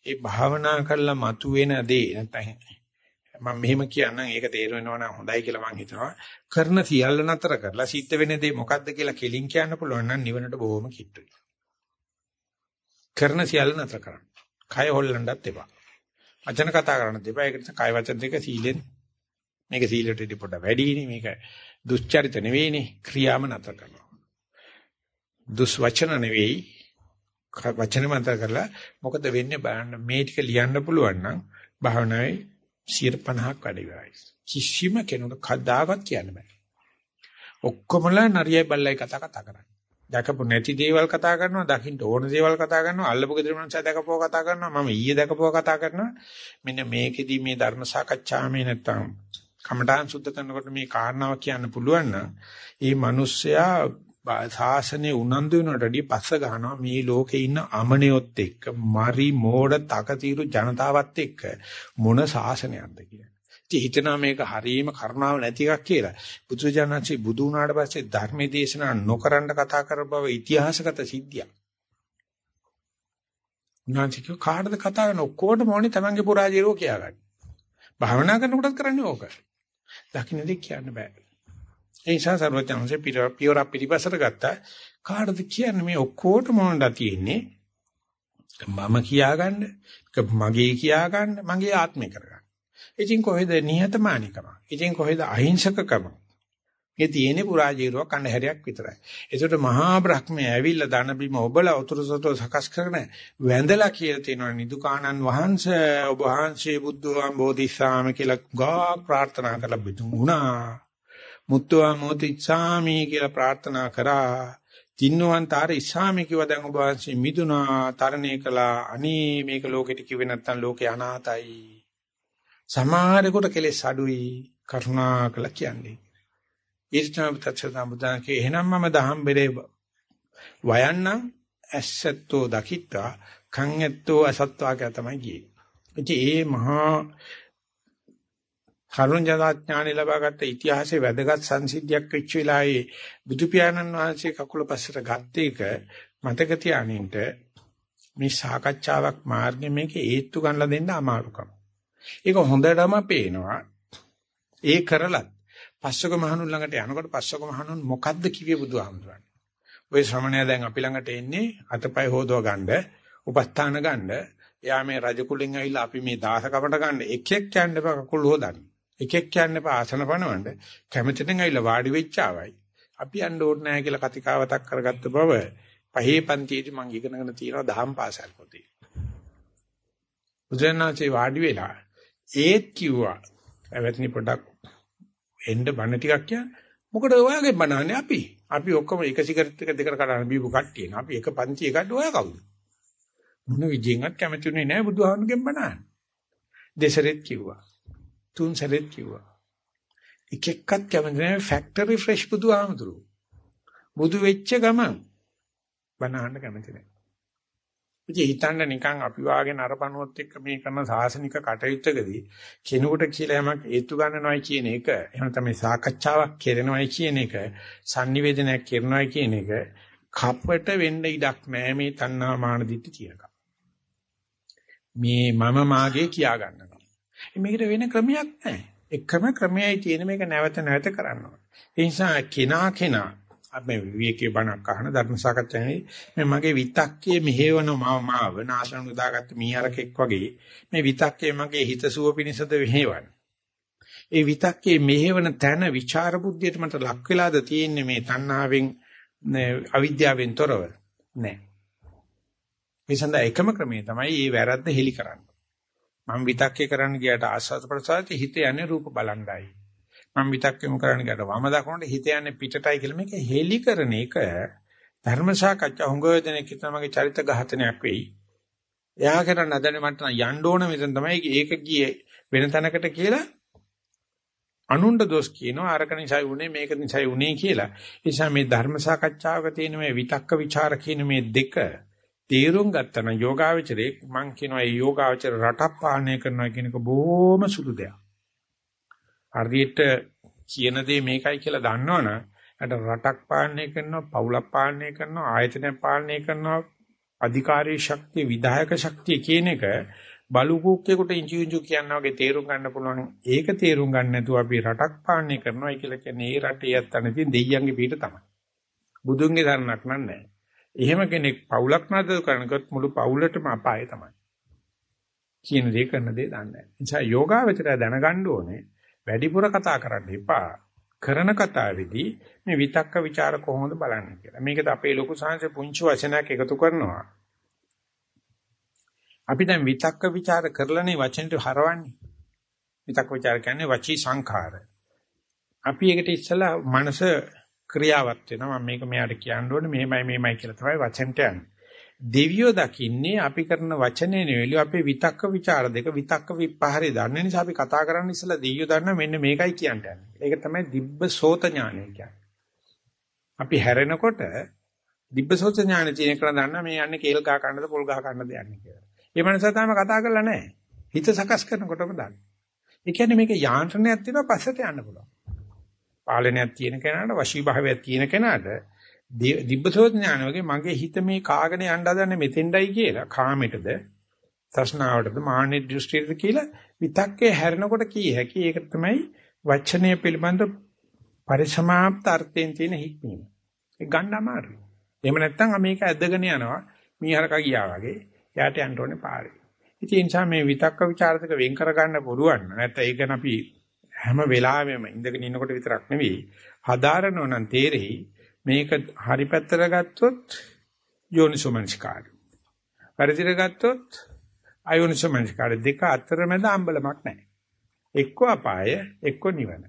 ඒ භාවනා කළා මතුවෙන දේ නැත්නම් මම මෙහෙම කියන්නම් ඒක තේරෙනවා නම් හොඳයි කියලා මම හිතනවා. කරන සියල්ල නතර කරලා සිද්ධ වෙන දේ මොකද්ද කියලා කෙලින් කියන්න පුළුවන් නම් නිවනට බොහොම කිට්ටුයි. කරන සියල්ල නතර කරන්න. කය හොල්ලන්නත් එපා. වචන කතා කරන්නත් එපා. ඒක නිසා කය වචන දෙක සීලෙන් මේක සීලයට ඉදි පොඩ වැඩිනේ මේක දුස්චරිත නෙවෙයිනේ ක්‍රියාම නතර කරනවා. දුස් වචන නෙවෙයි වචන මතර කරලා මොකද වෙන්නේ බලන්න මේ ටික ලියන්න පුළුවන් නම් භාවනාවේ 50ක් වැඩ ඉවරයි. කිසිම කෙනෙකුට කදාවත් කියන්න බෑ. ඔක්කොමලා නරියයි බල්ලයි කතා කතා කරන්නේ. දැකපු නැති දේවල් කතා කරනවා, දකින්න ඕන දේවල් කතා කරනවා, අල්ලපු ගෙදර මනුස්සය දැකපුවා කතා කරනවා, මම ඊයේ දැකපුවා කතා කරනවා. මෙන්න මේකෙදි මේ ධර්ම සාකච්ඡාවේ නැත්තම් කමඨාන් සුද්ධ කරනකොට මේ කාරණාව කියන්න පුළුවන් නම් ඒ මිනිස්සයා සාසනේ උනන්දු වෙනට වැඩිය පස්ස ගන්නවා මේ ලෝකේ ඉන්න අමනියොත් එක්ක මරි මෝඩ තකතිරු ජනතාවත් එක්ක මොන සාසනයක්ද කියලා. ඉතින් හිතනවා මේක හරීම කරුණාව නැති එකක් කියලා. බුදුජානකී බුදු වුණාට පස්සේ ධර්මයේ දේශනා නොකරන කතා කර බව ඉතිහාසගත සිද්ධියක්. උන්වහන්සේ කාටද කතා කරන ඔක්කොටම ඕනේ තමන්ගේ පුරාජීරෝ කියාගන්න. භාවනා කරනකොටත් කරන්නේ ඕක. දකින්න දෙයක් කියන්න බෑ. ඒ නිසා සර්වඥාන්සේ පියවර පිටිපසට ගත්තා. කාටද කියන්නේ මේ ඔක්කොටම මොනවද තියෙන්නේ? මම කියාගන්න, මගේ කියාගන්න, මගේ ආත්මේ කරගන්න. ඉතින් කොහෙද නිහතමානීකම? ඉතින් කොහෙද අහිංසකකම? මේ තියෙන්නේ පුරාජීරුවක් අන්ධහැරයක් විතරයි. ඒකට මහා බ්‍රහ්මයා ඇවිල්ලා ධන බිම ඔබලා උතුරුසතෝ සකස් කරන වැඳලා කියලා තියෙනවා නිදුකානන් වහන්සේ ඔබ වහන්සේ බුද්ධවම් බෝධිසාම කියලා ගා ප්‍රාර්ථනා කරලා බිතුුණා. මුත්වා මොතිච්ඡාමි කියලා ප්‍රාර්ථනා කරා. තින්නවන්තර ඉස්සාමි කිව්ව දැන් ඔබ වහන්සේ මිදුණා තරණය කළා. අනේ මේක ලෝකෙට කිව්වේ නැත්තම් ලෝකේ අනාතයි. සමහරෙකුට කෙලෙස් අඩුයි කරුණා කළ කියන්නේ. ඊර්ෂ්ඨාවතච්ච බුදාගේ එහෙනම් මම දහම් බෙරේ වයන්නම් ඇස්සත්තෝ දකිත්තා කන් ඇත්තෝ අසත්වාක තමයි ගියේ. ඉතින් ඒ මහා කරුණ ජනඥානෙ ලබාගත් ඉතිහාසයේ වැදගත් සංසිද්ධියක් වෙච්ච වෙලාවේ බුදු පියාණන් වහන්සේ කකුල පස්සට ගත්ත එක මතක තියානින්ට මේ සාකච්ඡාවක් මාර්ගෙ මේක ඒත්තු ගන්නලා දෙන්න අමාරුකම. ඒක හොඳටම පේනවා. ඒ කරලත් පස්සක මහණුන් ළඟට යනකොට පස්සක මහණුන් මොකද්ද කිව්වේ බුදුහාමුදුරන්. ওই ශ්‍රමණයා දැන් අපි ළඟට එන්නේ අතපය හොදව ගන්න, උපස්ථාන ගන්න. එයා මේ රජ කුලෙන් ඇවිල්ලා අපි මේ දාසකමට ගන්න එකෙක් යන්න එපා කකුල් හොදන්න. එකෙක් යන්න එපා ආසන පනවන්න. කැමතිෙන් ඇවිල්ලා වාඩි වෙච්චාවයි. අපි යන්න ඕනේ නැහැ කියලා කතිකාවතක් කරගත්ත බව පහේ පන්තියේදී මම ඉගෙනගෙන තියෙනවා දහම් පාසල් පොතේ. බුදුරණාචේ වාඩි වෙලා ඒත් කිව්වා. ඇවැත්නි පොඩක් එන්න බණ ටිකක් කියන්න. මොකද ඔයාගේ බණන්නේ අපි. අපි ඔක්කොම එක සිගරට් එක දෙකට කඩන බීපු කට්ටියන. අපි එක පන්ති එකට ඔයා කවුද? මොන විජයෙන්වත් කැමතිුනේ නැහැ බුදුහාමුදුරගෙන් බණන්න. දෙසරෙත් කිව්වා. තුන් සැරෙත් කිව්වා. එක එක්කත් කැමති නැහැ ෆැක්ටරි ෆ්‍රෙෂ් බුදු ආමතුරු. බුදු වෙච්ච ගමන් බණ අහන්න කැමති නැහැ. ඉතින් හිතන්න නිකන් අපි වාගේ නරපණුවත් එක්ක මේ කරන සාසනික කටයුත්තකදී කෙනෙකුට කියලා යමක් හේතු ගන්නවයි කියන එක එහෙම තමයි සාකච්ඡාවක් කරනවයි කියන එක sannivedanayak කරනවයි කියන එක කපට වෙන්න ඉඩක් නැහැ මේ තණ්හා මාන දිට්ඨි කියනකම්. මේ මම මාගේ කියා ගන්නවා. මේකට වෙන ක්‍රමයක් නැහැ. එකම ක්‍රමයයි තියෙන මේක නැවත නැවත කරනවා. ඒ නිසා කෙනා කෙනා අපි විවේකී බණක් අහන ධර්ම සාකච්ඡාවේ මේ මගේ විතක්කේ මෙහෙවන මාව නාශන උදාගත්ත මීහරකෙක් වගේ මේ විතක්කේ මගේ හිතසුව පිණිසද මෙහෙවන්නේ. ඒ විතක්කේ මෙහෙවන තැන විචාර බුද්ධියට මට ලක් වෙලාද තියෙන්නේ මේ තණ්හාවෙන් අවිද්‍යාවෙන් තොරව නෑ. මේ සඳහා එකම ක්‍රමය තමයි මේ වැරද්ද හෙලි කරන්න. මම විතක්කේ කරන්න ගියාට ආස්වාද ප්‍රසආරති හිත යන්නේ රූප බලණ්ඩායි. මම විතක්කේම කරන්න ගියාට වම දකුණට හිත යන්නේ පිටටයි කියලා මේක හෙලි කරන එක ධර්ම සාකච්ඡා හුඟවදෙනෙක් තමගේ චරිත ඝාතනයක් වෙයි. එයා කරන්න හදන්නේ මට යන්න ඕන මෙතන තමයි ඒක ගියේ වෙන තැනකට කියලා අනුණ්ඩ දොස් කියනවා අරක නිසයි උනේ මේක නිසයි උනේ කියලා. ඒ නිසා මේ ධර්ම සාකච්ඡාවක තියෙන මේ විතක්ක ਵਿਚාර කියන මේ දෙක තීරුම් ගත්තන යෝගාවචරේ මං කියනවා මේ යෝගාවචර රටක් පාලනය කරනවා කියන එක බොහොම සුළු දෙයක්. හරියට කියන දේ මේකයි කියලා දන්නවනම් අර රටක් පාලනය කරනවා, පවුලක් පාලනය කරනවා, ආයතනයක් පාලනය කරනවා, අධිකාරී ශක්තිය, විධායක ශක්තිය කියන එක බලු කුක්කේකට ඉංචු ඉංචු කියනවා වගේ තේරුම් ගන්න පුළුවන්. ඒක තේරුම් ගන්න නැතුව අපි රටක් පාලනය කරනවා කියලා කියන්නේ ඒ රටේ යත්තන තියෙන දෙයියන්ගේ පිට තමයි. බුදුන්ගේ ධර්මයක් නෑ. එහෙම කෙනෙක් පවුලක් නඩත්තු කරනකොත් මුළු පවුලටම අපාය තමයි. කියන දේ කරන දේ දන්නේ නැහැ. නිසා යෝගාවචරය දැනගන්න ඕනේ වැඩිපුර කතා කරන්න එපා. කරන කතාවේදී මේ විතක්ක ਵਿਚාර කොහොමද බලන්නේ කියලා. මේකද අපේ ලොකු සංසය පුංචි වචනයක් එකතු කරනවා. අපි දැන් විතක්ක ਵਿਚාර කරලානේ වචනට හරවන්නේ. විතක්ක ਵਿਚාර කියන්නේ වචී සංඛාර. අපි ඒකට ඉස්සලා මනස ක්‍රියාවත් වෙනවා. මම මේක මෙයාට කියන්න ඕනේ මෙහෙමයි මෙහෙමයි කියලා තමයි වචනට යන්නේ. දෙවියෝ දකින්නේ අපි කරන වචනේ නෙවෙයි අපේ විතක්ක ਵਿਚාර දෙක විතක්ක විපහරේ දන්න නිසා අපි කතා කරන්න ඉස්සලා දෙවියෝ දන්න මෙන්න මේකයි කියන්න යන්නේ. ඒක තමයි දිබ්බ සෝත ඥානය කියන්නේ. අපි හැරෙනකොට දිබ්බ සෝත ඥානය තියෙන කෙනා දන්නා මේ යන්නේ කේල් ගහ ගන්නද පොල් ගහ ගන්නද යන්නේ කියලා. ඒ මනස තාම කතා කරලා නැහැ. හිත සකස් කරනකොටම දන්න. ඒ කියන්නේ මේක යාන්ත්‍රණයක් තියෙනවා පස්සට යන්න පුළුවන්. පාලනයක් තියෙන කෙනාට වශී භාවයක් තියෙන කෙනාට දිබ්බසෝත ඥාන වගේ මගේ හිත මේ කාගෙන යන්න හදන්නේ මෙතෙන්ඩයි කියලා කාමෙටද තෘෂ්ණාවටද මාන්නේ දෘෂ්ටියටද කියලා විතක්කේ හැරෙනකොට කී හැකි ඒක තමයි වචනය පිළිබඳ පරිසමාප්ත අර්ථයෙන් තියෙන හික්මීම. ඒ ගන්න අමාරුයි. එහෙම නැත්නම් මේක ඇදගෙන යනවා මීහරක ගියා වගේ. යාට යන්න ඕනේ පාරේ. ඉතින් ඒ නිසා මේ විතක්ක ਵਿਚාරතක වෙන් කර ගන්න පුළුවන්. නැත්නම් ඒක අපි හැම වෙලාවෙම ඉඳගෙන ඉන්නකොට විතරක් නෙවෙයි හදාරනෝ නම් තේරෙයි මේක හරි පැත්තට ගත්තොත් යෝනිසෝමනස්කාරය. පරිදිර ගත්තොත් අයෝනිසෝමනස්කාරය දෙක අතරමැද අම්බලමක් නැහැ. එක්ක අපාය එක්ක නිවන.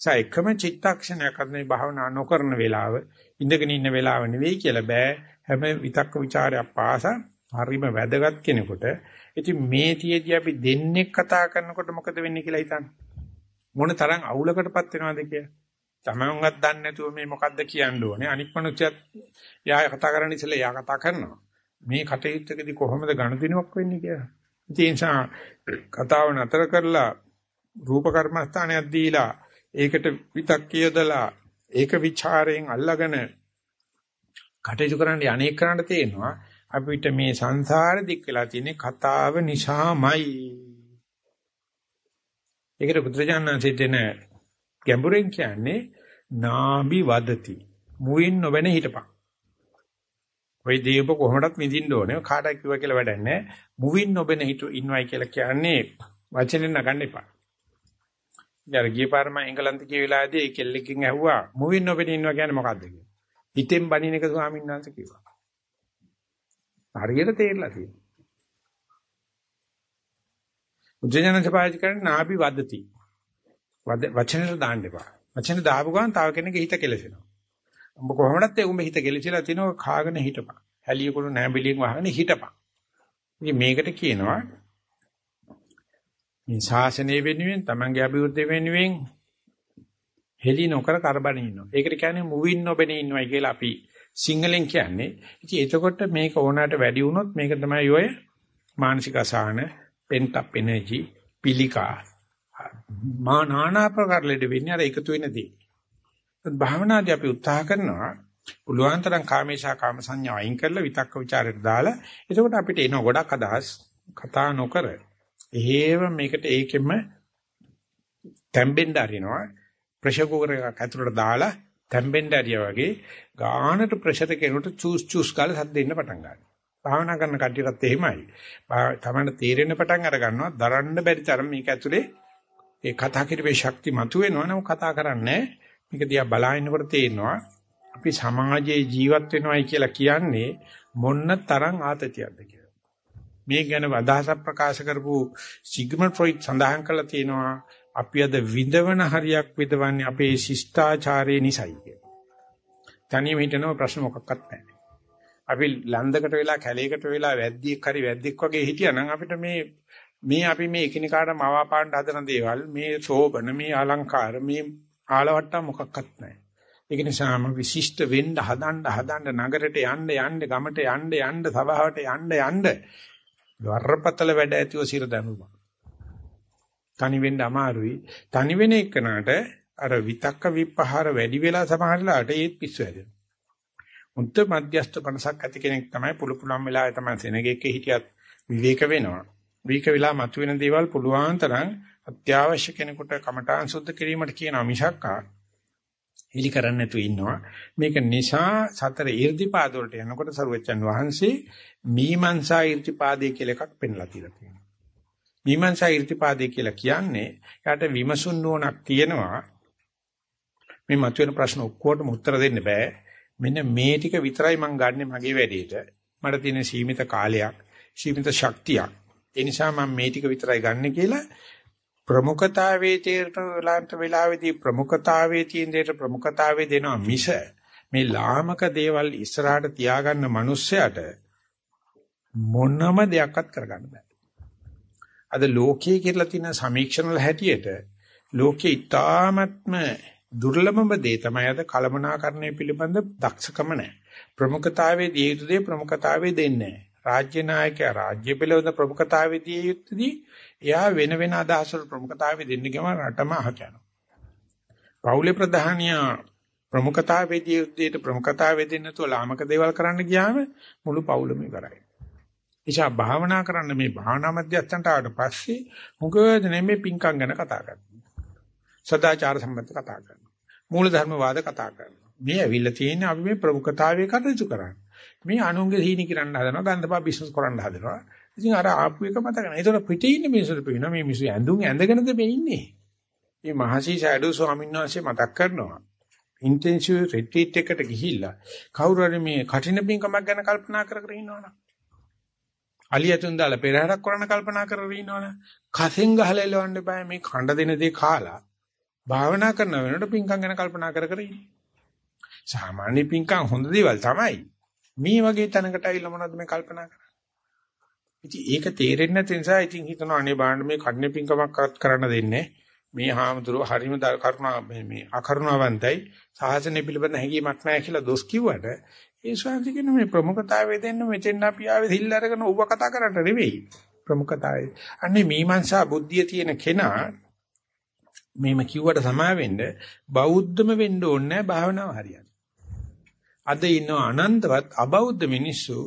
සා එකම චිත්තක්ෂණයක් අද මේ භාවනා නොකරන වෙලාව ඉඳගෙන ඉන්න වෙලාව නෙවෙයි කියලා බෑ හැම විතක්ක ਵਿਚාරයක් පාසා හරිම වැදගත් කෙනෙකුට ඉතින් මේ තියේදී අපි දෙන්නේ කතා කරනකොට මොකද වෙන්නේ කියලා හිතන්න මොන තරම් අවුලකටපත් වෙනවද කියලා තමන්වත් දන්නේ නැතුව මේ මොකද්ද කියන්න ඕනේ. අනික් මනුස්සයත් යා කතා කරන්න ඉස්සෙල්ලා යා කතා කරනවා. මේ කටයුත්තකදී කොහොමද ගණදිනුවක් වෙන්නේ කියලා. ඒ නිසා කතාව නතර කරලා රූප කර්මස්ථානයක් දීලා ඒකට විතක්කියදලා ඒක ਵਿਚාරයෙන් අල්ලාගෙන කටයුතු කරන්න අනේක කරන්න තේනවා අපිට මේ සංසාර දික් වෙලා තියෙන කතාව නිසාමයි. ඒකට බුදුරජාණන් සිතෙන ගැඹුරෙන් කියන්නේ නාභි වදති. මුවින් නොවෙන හිටපන්. ওই දේව කොහොමදත් විඳින්න ඕනේ. කාටද කිව්වා කියලා වැඩක් නැහැ. මුවින් නොබෙන හිටු ඉන්නවයි කියලා කියන්නේ වචනෙන් නගන්න එපා. ඊට ගිය පාර මම එංගලන්ත ගිය වෙලාවේදී ඒ කෙල්ලකින් ඇහුවා මුවින් නොබෙන ඉන්නවා කියන්නේ මොකද්ද කියලා. හිතෙන් බණින එක ස්වාමීන් වහන්සේ කිව්වා. හරියට තේරලා තියෙනවා. උජ්ජනන සපාජ කරන්නේ නාභි වදති. වචනෙට දාන්න එපා. වචන දාපු ගමන් තව කෙනෙක්ගේ හිත කෙලසෙනවා. උඹ කොහොමදත් ඒ උඹ හිත කෙලසිලා තිනව කාගෙන හිටපන්. හැලියකුළු නැඹිලියෙන් වහගෙන හිටපන්. ඉතින් මේකට කියනවා මේ ශාසනය වෙනුවෙන් තමන්ගේ අභිවෘද්ධිය වෙනුවෙන් හෙලි නොකර කරබන ඉන්නවා. ඒකට කියන්නේ මුවින් නොබෙනේ ඉන්නවයි කියලා අපි සිංහලෙන් කියන්නේ. ඉතින් එතකොට මේක ඕනකට වැඩි වුණොත් මේක තමයි ඔය මානසික අසහන, pent up energy, පිලිකා. මා නානා ප්‍රකාර ලෙඩ වෙන්නේ අර එකතු වෙන දේ. භාවනාදී අපි උත්සාහ කරනවා පුළුවන් තරම් කාමේශා කාම සංඥා අයින් කරලා විතක්ක ਵਿਚාරයට දාලා එතකොට අපිට එන ගොඩක් අදහස් කතා නොකර එහෙම මේකට ඒකෙම තැම්බෙන්න අරිනවා ප්‍රෙෂර් කුකර් එකක් ඇතුළට දාලා තැම්බෙන්න ඇරියා වගේ ගානට ප්‍රෙෂර් එකේනට චූස් චූස් කාලා සද්ද දෙන්න පටන් ගන්නවා. භාවනා කරන කට්ටියටත් එහෙමයි. තමන්න තේරෙන පටන් අර ගන්නවා දරන්න බැරි තරම් මේක ඇතුලේ ඒ කතා කිරීමේ ශක්තිය මතුවෙනවා නම් කතා කරන්නේ මේක දිහා බලහිනකොට තේරෙනවා අපි සමාජයේ ජීවත් වෙනවයි කියලා කියන්නේ මොන්න තරම් ආතතියක්ද කියලා. මේ ගැන අදහසක් ප්‍රකාශ කරපු සිග්මන්ඩ් ෆ්‍රොයිඩ් සඳහන් කළා තියෙනවා අපි අද විඳවන හරියක් විඳවන්නේ අපේ ශිෂ්ටාචාරයේ නිසයි කියලා. තනියම හිටනව ප්‍රශ්න මොකක්වත් නැහැ. අපි ලන්දකට වෙලා කැලේකට වෙලා වැද්දියෙක් හරි වැද්දෙක් වගේ හිටියනම් අපිට මේ මේ අපි මේ එකිනෙකාට මවාපාන්න හදන දේවල් මේ සෝබන මේ අලංකාර මේ ආලවට්ටම් මොකක්වත් නැහැ. ඒක නිසාම විශිෂ්ට වෙන්න හදන්න හදන්න නගරයට යන්න යන්න ගමට යන්න යන්න සභාවට යන්න යන්න වරපතල වැඩ ඇතිව සිර දැනුවා. තනි වෙන්න අමාරුයි. තනි වෙන එකනට අර විතක්ක විපහාර වැඩි වෙලා සමහරලාට ඒත් පිස්සු හැදෙනවා. උන්ට මධ්‍යස්ථ පනසක් ඇති කෙනෙක් තමයි පුළු පුළුවන් වෙලාවේ තමයි සෙනගෙක හිටියත් විවේක වෙනවා. විවේක වෙලා මතුවෙන දේවල් පුළුවන් තරම් අත්‍යවශ්‍ය කෙනෙකුට කමඨාන් සුද්ධ කිරීමට කියන මිසක්කා හිලි කරන්නේ නැතුව ඉන්නවා. මේක නිසා සතර ඊර්ධිපාද වලට යනකොට සරුවච්චන් වහන්සේ මීමන්සා ඊර්ධිපාදේ කියලා එකක් පෙන්ලා තියලා තියෙනවා. මීමන්සා ඊර්ධිපාදේ කියලා කියන්නේ යාට විමසුන් නුවණක් තියෙනවා. මේ මතුවෙන ප්‍රශ්න ඔක්කොටම උත්තර දෙන්න බෑ. මෙන්න මේ ටික විතරයි මම ගන්නෙ මගේ වැඩේට. මට තියෙන සීමිත කාලයක්, සීමිත ශක්තියක්. ඒ නිසා මම මේ ටික විතරයි ගන්නෙ කියලා ප්‍රමුඛතාවයේ තේරෙන වෙලාවට වෙලාවේදී ප්‍රමුඛතාවයේ තියෙන දෙයට ප්‍රමුඛතාවයේ දෙනවා මිස මේ ලාමක දේවල් ඉස්සරහට තියාගන්න මිනිස්සයාට මොනම දෙයක්වත් කරගන්න බෑ. අද ලෝකයේ කියලා තියෙන සමීක්ෂණවල හැටියට ලෝකේ ඊ타ත්ම දුර්ලභම දේ තමයි අද කලමනාකරණය පිළිබඳ දක්ෂකම නැහැ. ප්‍රමුඛතාවයේ දිය යුතු දේ ප්‍රමුඛතාවයේ දෙන්නේ නැහැ. රාජ්‍ය නායකයා රාජ්‍ය පිළිබඳ ප්‍රමුඛතාවයේ දිය යුතුදී එයා වෙන වෙන අදහස් වල ප්‍රමුඛතාවය දෙන්න ගම රටම අහක යනවා. පෞලේ ප්‍රධානියා ප්‍රමුඛතාවයේදී යුද්ධයට ප්‍රමුඛතාවය දෙන්න තු ලාමක දේවල් කරන්න ගියාම මුළු පවුලම ඉවරයි. එيشා භාවනා කරන්න මේ භාවනා මධ්‍යස්ථානට ආවට පස්සේ මොකද නෙමෙයි පිංකම් ගැන කතා කරන්නේ. සදාචාර සම්බන්ධ කතා කරනවා. මූලධර්මවාද කතා කරනවා. මේ ඇවිල්ලා තියෙන්නේ අපි මේ ප්‍රමුඛතාවයේ කටයුතු කරන්නේ. මේ අනුන්ගේ සීනි කිරන්න හදනවා, ගන්ධපා බිස්නස් කරන්න හදනවා. ඉතින් අර ආපු එක මතක නැහැ. ඒතකොට පිටේ ඉන්න මිනිස්සුන්ට පේනවා මේ මිනිස්සු ඇඳුම් ඇඳගෙනද මේ ඉන්නේ. මේ මහසි ෂැඩෝ ස්වාමීන් වහන්සේ මතක් කරනවා. ඉන්ටෙන්සිව් රිට්‍රීට් එකට ගිහිල්ලා කවුරු හරි මේ කටින පින්කමක් ගැන කල්පනා කර කර ඉන්නවනම් අලියතුන් දාලා පෙරහැරක් කරන්න කල්පනා කරගෙන ඉන්නවනේ. කසෙන් ගහලා එලවන්න බෑ මේ කණ්ඩ දෙන දේ කාලා. භාවනා කරන වෙනකොට පිංකම් ගැන කල්පනා කර කර ඉන්නේ. සාමාන්‍ය පිංකම් හොඳ දේවල් තමයි. මේ වගේ තැනකට ඇවිල්ලා මොනවද මේ කල්පනා කරන්නේ? ඉතින් ඒක තේරෙන්නේ නැති නිසා ඉතින් හිතනවා අනේ බාන්න මේ කන්නේ පිංකමක්වත් කරන්න දෙන්නේ මේ හාමුදුරුව හරිම කරුණා මේ මේ අකරුණාවන්තයි සාහසනෙ පිළිබඳ හැඟීමක් නැහැ කියලා දොස් කිව්වට ඒ ශාන්ති කියන මේ ප්‍රමුඛතාවය දෙන්න මෙතෙන් අපි ආවේ හිල් අරගෙන ඌව කතා කරන්න නෙවෙයි ප්‍රමුඛතාවය. අන්නේ මීමන්සා බුද්ධිය තියෙන කෙනා මේම කිව්වට සමා වෙන්න බෞද්ධම වෙන්න ඕනේ නැහැ භාවනාව හරියට. අද ඉන්න අනන්තවත් අබෞද්ධ මිනිස්සු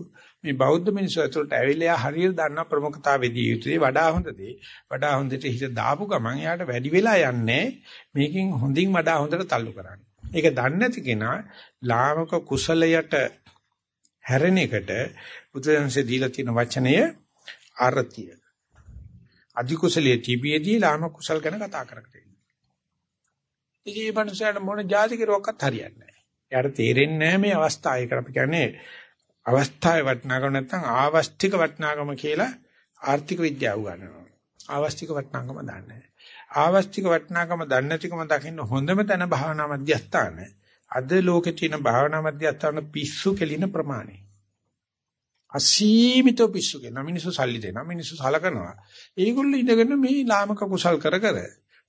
මේ බෞද්ධ මිනිස්සු ඇතුළට ඇවිල්ලා හරියට දන්නා ප්‍රමුඛතාවයේදී යුතුයි වඩා හොඳ දේ. වඩා හොඳට හිත දාපු ගමන් යාට වැඩි වෙලා යන්නේ මේකෙන් හොඳින් වඩා හොඳට තල්ලු කරන්න. ඒක දන්නේ නැති කෙනා ලාමක කුසලයට හැරෙන එකට බුදුරජාණන්සේ දීලා තියෙන වචනය ආරතිය. අධි කුසලයේ තිබියදී ලාම කුසල් ගැන කතා කරකට ඉන්නේ. ඉතින් මේ මනුස්සයාට මොන જાති කෙරුවක්වත් හරියන්නේ නැහැ. එයාට තේරෙන්නේ නැහැ මේ අවස්ථාව. ඒක අපි කියන්නේ අවස්ථාවේ වටිනාකම නැත්නම් ආවස්තික වටිනාකම කියලා ආර්ථික විද්‍යාව උගන්වනවා. ආවස්තික වටිනාකම දන්නේ නැහැ. ආවස්තික වටිනාකම දන්නේ නැතිකම දකින්න හොඳම තැන භාවනා මධ්‍යස්ථාන. අද ලෝකේ තියෙන භාවනා මධ්‍යස්ථාන පිස්සු කෙලින ප්‍රමාණය. අසීමිත පිස්සු කෙන මිනිස්සු සල්ලි දෙනවා මිනිස්සු සලකනවා. ඒගොල්ලෝ ඉඳගෙන මේ ලාමක කුසල් කර කර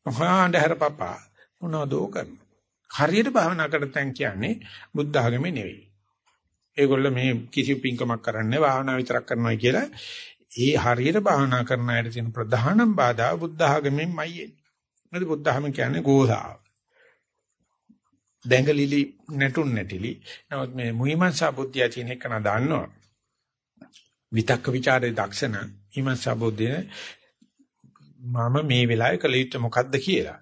මහා අන්ධහර පපා මොනවදෝ කරනවා. හරියට භාවනා කරතන් කියන්නේ බුද්ධ ආගමේ නෙවෙයි. ඒගොල්ලෝ මේ කිසි පිංකමක් කරන්නේ භාවනා විතරක් කරනවා කියලා ඒ හරියට භාවනා කරන අයට තියෙන ප්‍රධානම බාධා බුද්ධ ආගමෙන්මයි එන්නේ. මොකද බුද්ධ ආගම කියන්නේ ගෝසාව. දැඟලිලි නැටුන් නැටිලි. නමුත් මේ මුහිමංසා බුද්ධිය තියෙන එක නා දන්නවා. විතක්ක ਵਿਚාරේ දක්ෂණ හිමංසා බුද්ධිය මම මේ වෙලාවේ කළ යුත්තේ මොකද්ද කියලා.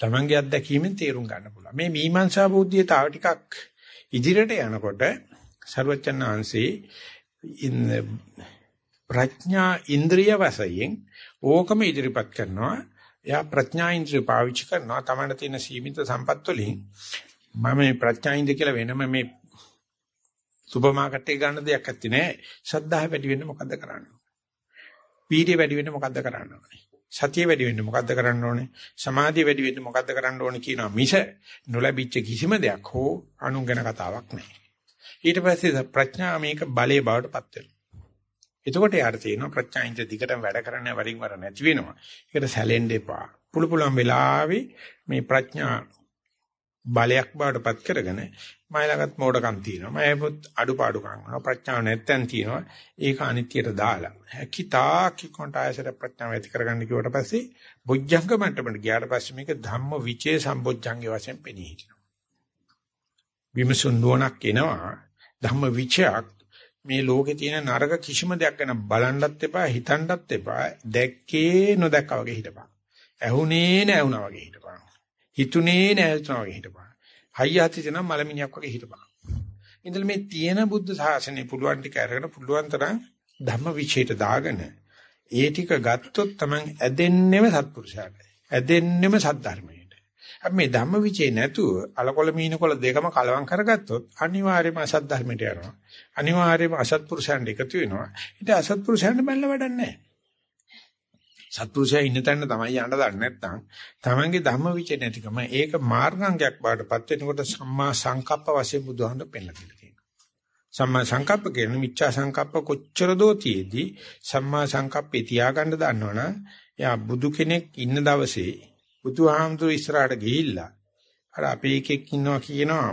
Tamange අත්දැකීමෙන් තේරුම් ගන්න පුළුවන්. මේ මීමන්සා බුද්ධිය තව ටිකක් ඉදිරියට යනකොට ਸਰවචන්නාංශේ ප්‍රඥා ඉන්ද්‍රිය වශයෙන් ඕකම ඉදිරිපත් කරනවා. එයා ප්‍රඥා ඉන්ද්‍රිය පාවිච්චි කරනවා. තමන්න තියෙන සීමිත සම්පත් වලින් මම මේ ප්‍රඥා ඉන්ද්‍රිය කියලා වෙනම මේ සුපර් මාකට් එකේ ගන්න දෙයක් ඇත්තේ නෑ. ශ්‍රද්ධාව වැඩි වෙන්න මොකද්ද කරන්න ඕනේ? පීඩිය වැඩි වෙන්න මොකද්ද කරන්න ඕනේ? සතිය වැඩි වෙන්න මොකද්ද කරන්න ඕනේ? සමාධිය වැඩි වෙන්න මොකද්ද කරන්න ඕනේ කියනවා මිස නොලැබිච්ච කිසිම දෙයක් හෝ අනුන් ගැන කතාවක් නෑ. ඊට පස්සේ ප්‍රඥා මේක බලයේ බවට පත් වෙනවා. එතකොට යාට තියෙනවා ප්‍රඥායින්ද දිගටම වැඩ කරන්න වරින් වර නැති වෙනවා. ඒකට සැලෙන්න එපා. පුළු පුළුවන් වෙලාවේ මේ ප්‍රඥා බලයක් බවට පත් කරගෙන මයිලගත් මෝඩකම් තියෙනවා. මයපොත් අඩුපාඩුකම් වෙනවා. ප්‍රඥාව නැත්තන් තියෙනවා. ඒක අනිත්‍යයට දාලා. හැකිතා කිකොන්ට ආයසර ප්‍රඥාව ඇති කරගන්න කිව්වට පස්සේ බොජ්ජංග මට්ටමට ගියාට පස්සේ මේක ධම්ම විචේ සම්බොජ්ජංගේ වශයෙන් පෙනී හිටිනවා. විමසුන් නුවණක් එනවා. ධම්ම විචයක් මේ ලෝකේ තියෙන නරක කිසිම දෙයක් ගැන බලන්නත් එපා හිතන්නත් එපා දැක්කේ නොදැක්කා වගේ හිටපන් ඇහුනේ නැහුණා වගේ හිටපන් හිතුනේ නැහුණා වගේ හිටපන් හයියත් දෙනම් මලමිණියක් වගේ හිටපන් ඉතින් මේ තියෙන බුද්ධ ශාසනය පුළුවන් ටික අරගෙන පුළුවන් තරම් ධම්ම විචේත දාගෙන ඒ ටික ගත්තොත් Taman ඇදෙන්නෙම සත්පුරුෂයාට ඇදෙන්නෙම සද්ධර්මයට අපි මේ ධම්ම විචේ නැතුව අලකොල මීනකොල දෙකම කලවම් කරගත්තොත් අනිවාර්යයෙන්ම අසත් ධර්මයට යනවා. අනිවාර්යයෙන්ම අසත්පුරුෂයන්ට එකතු වෙනවා. ඊට අසත්පුරුෂයන්ට බැලලා වැඩක් නැහැ. සත්පුරුෂයා ඉන්න තැන තමයි යන්න දන්නේ නැත්නම් තමන්ගේ ධම්ම විචේ නැතිකම ඒක මාර්ගාංගයක් බාටපත් වෙනකොට සම්මා සංකප්ප වශයෙන් බුදුහාමුදුරු පෙන්නලා තියෙනවා. සම්මා සංකප්ප කියන්නේ මිච්ඡා සංකප්ප කොච්චර දෝතියේදී සම්මා සංකප්පේ තියාගන්න දන්නවනම් එයා බුදු කෙනෙක් ඉන්න දවසේ බුදුහාමුදුරු ඉස්සරහට ගිහිල්ලා අර අපේ එකෙක් ඉන්නවා කියනවා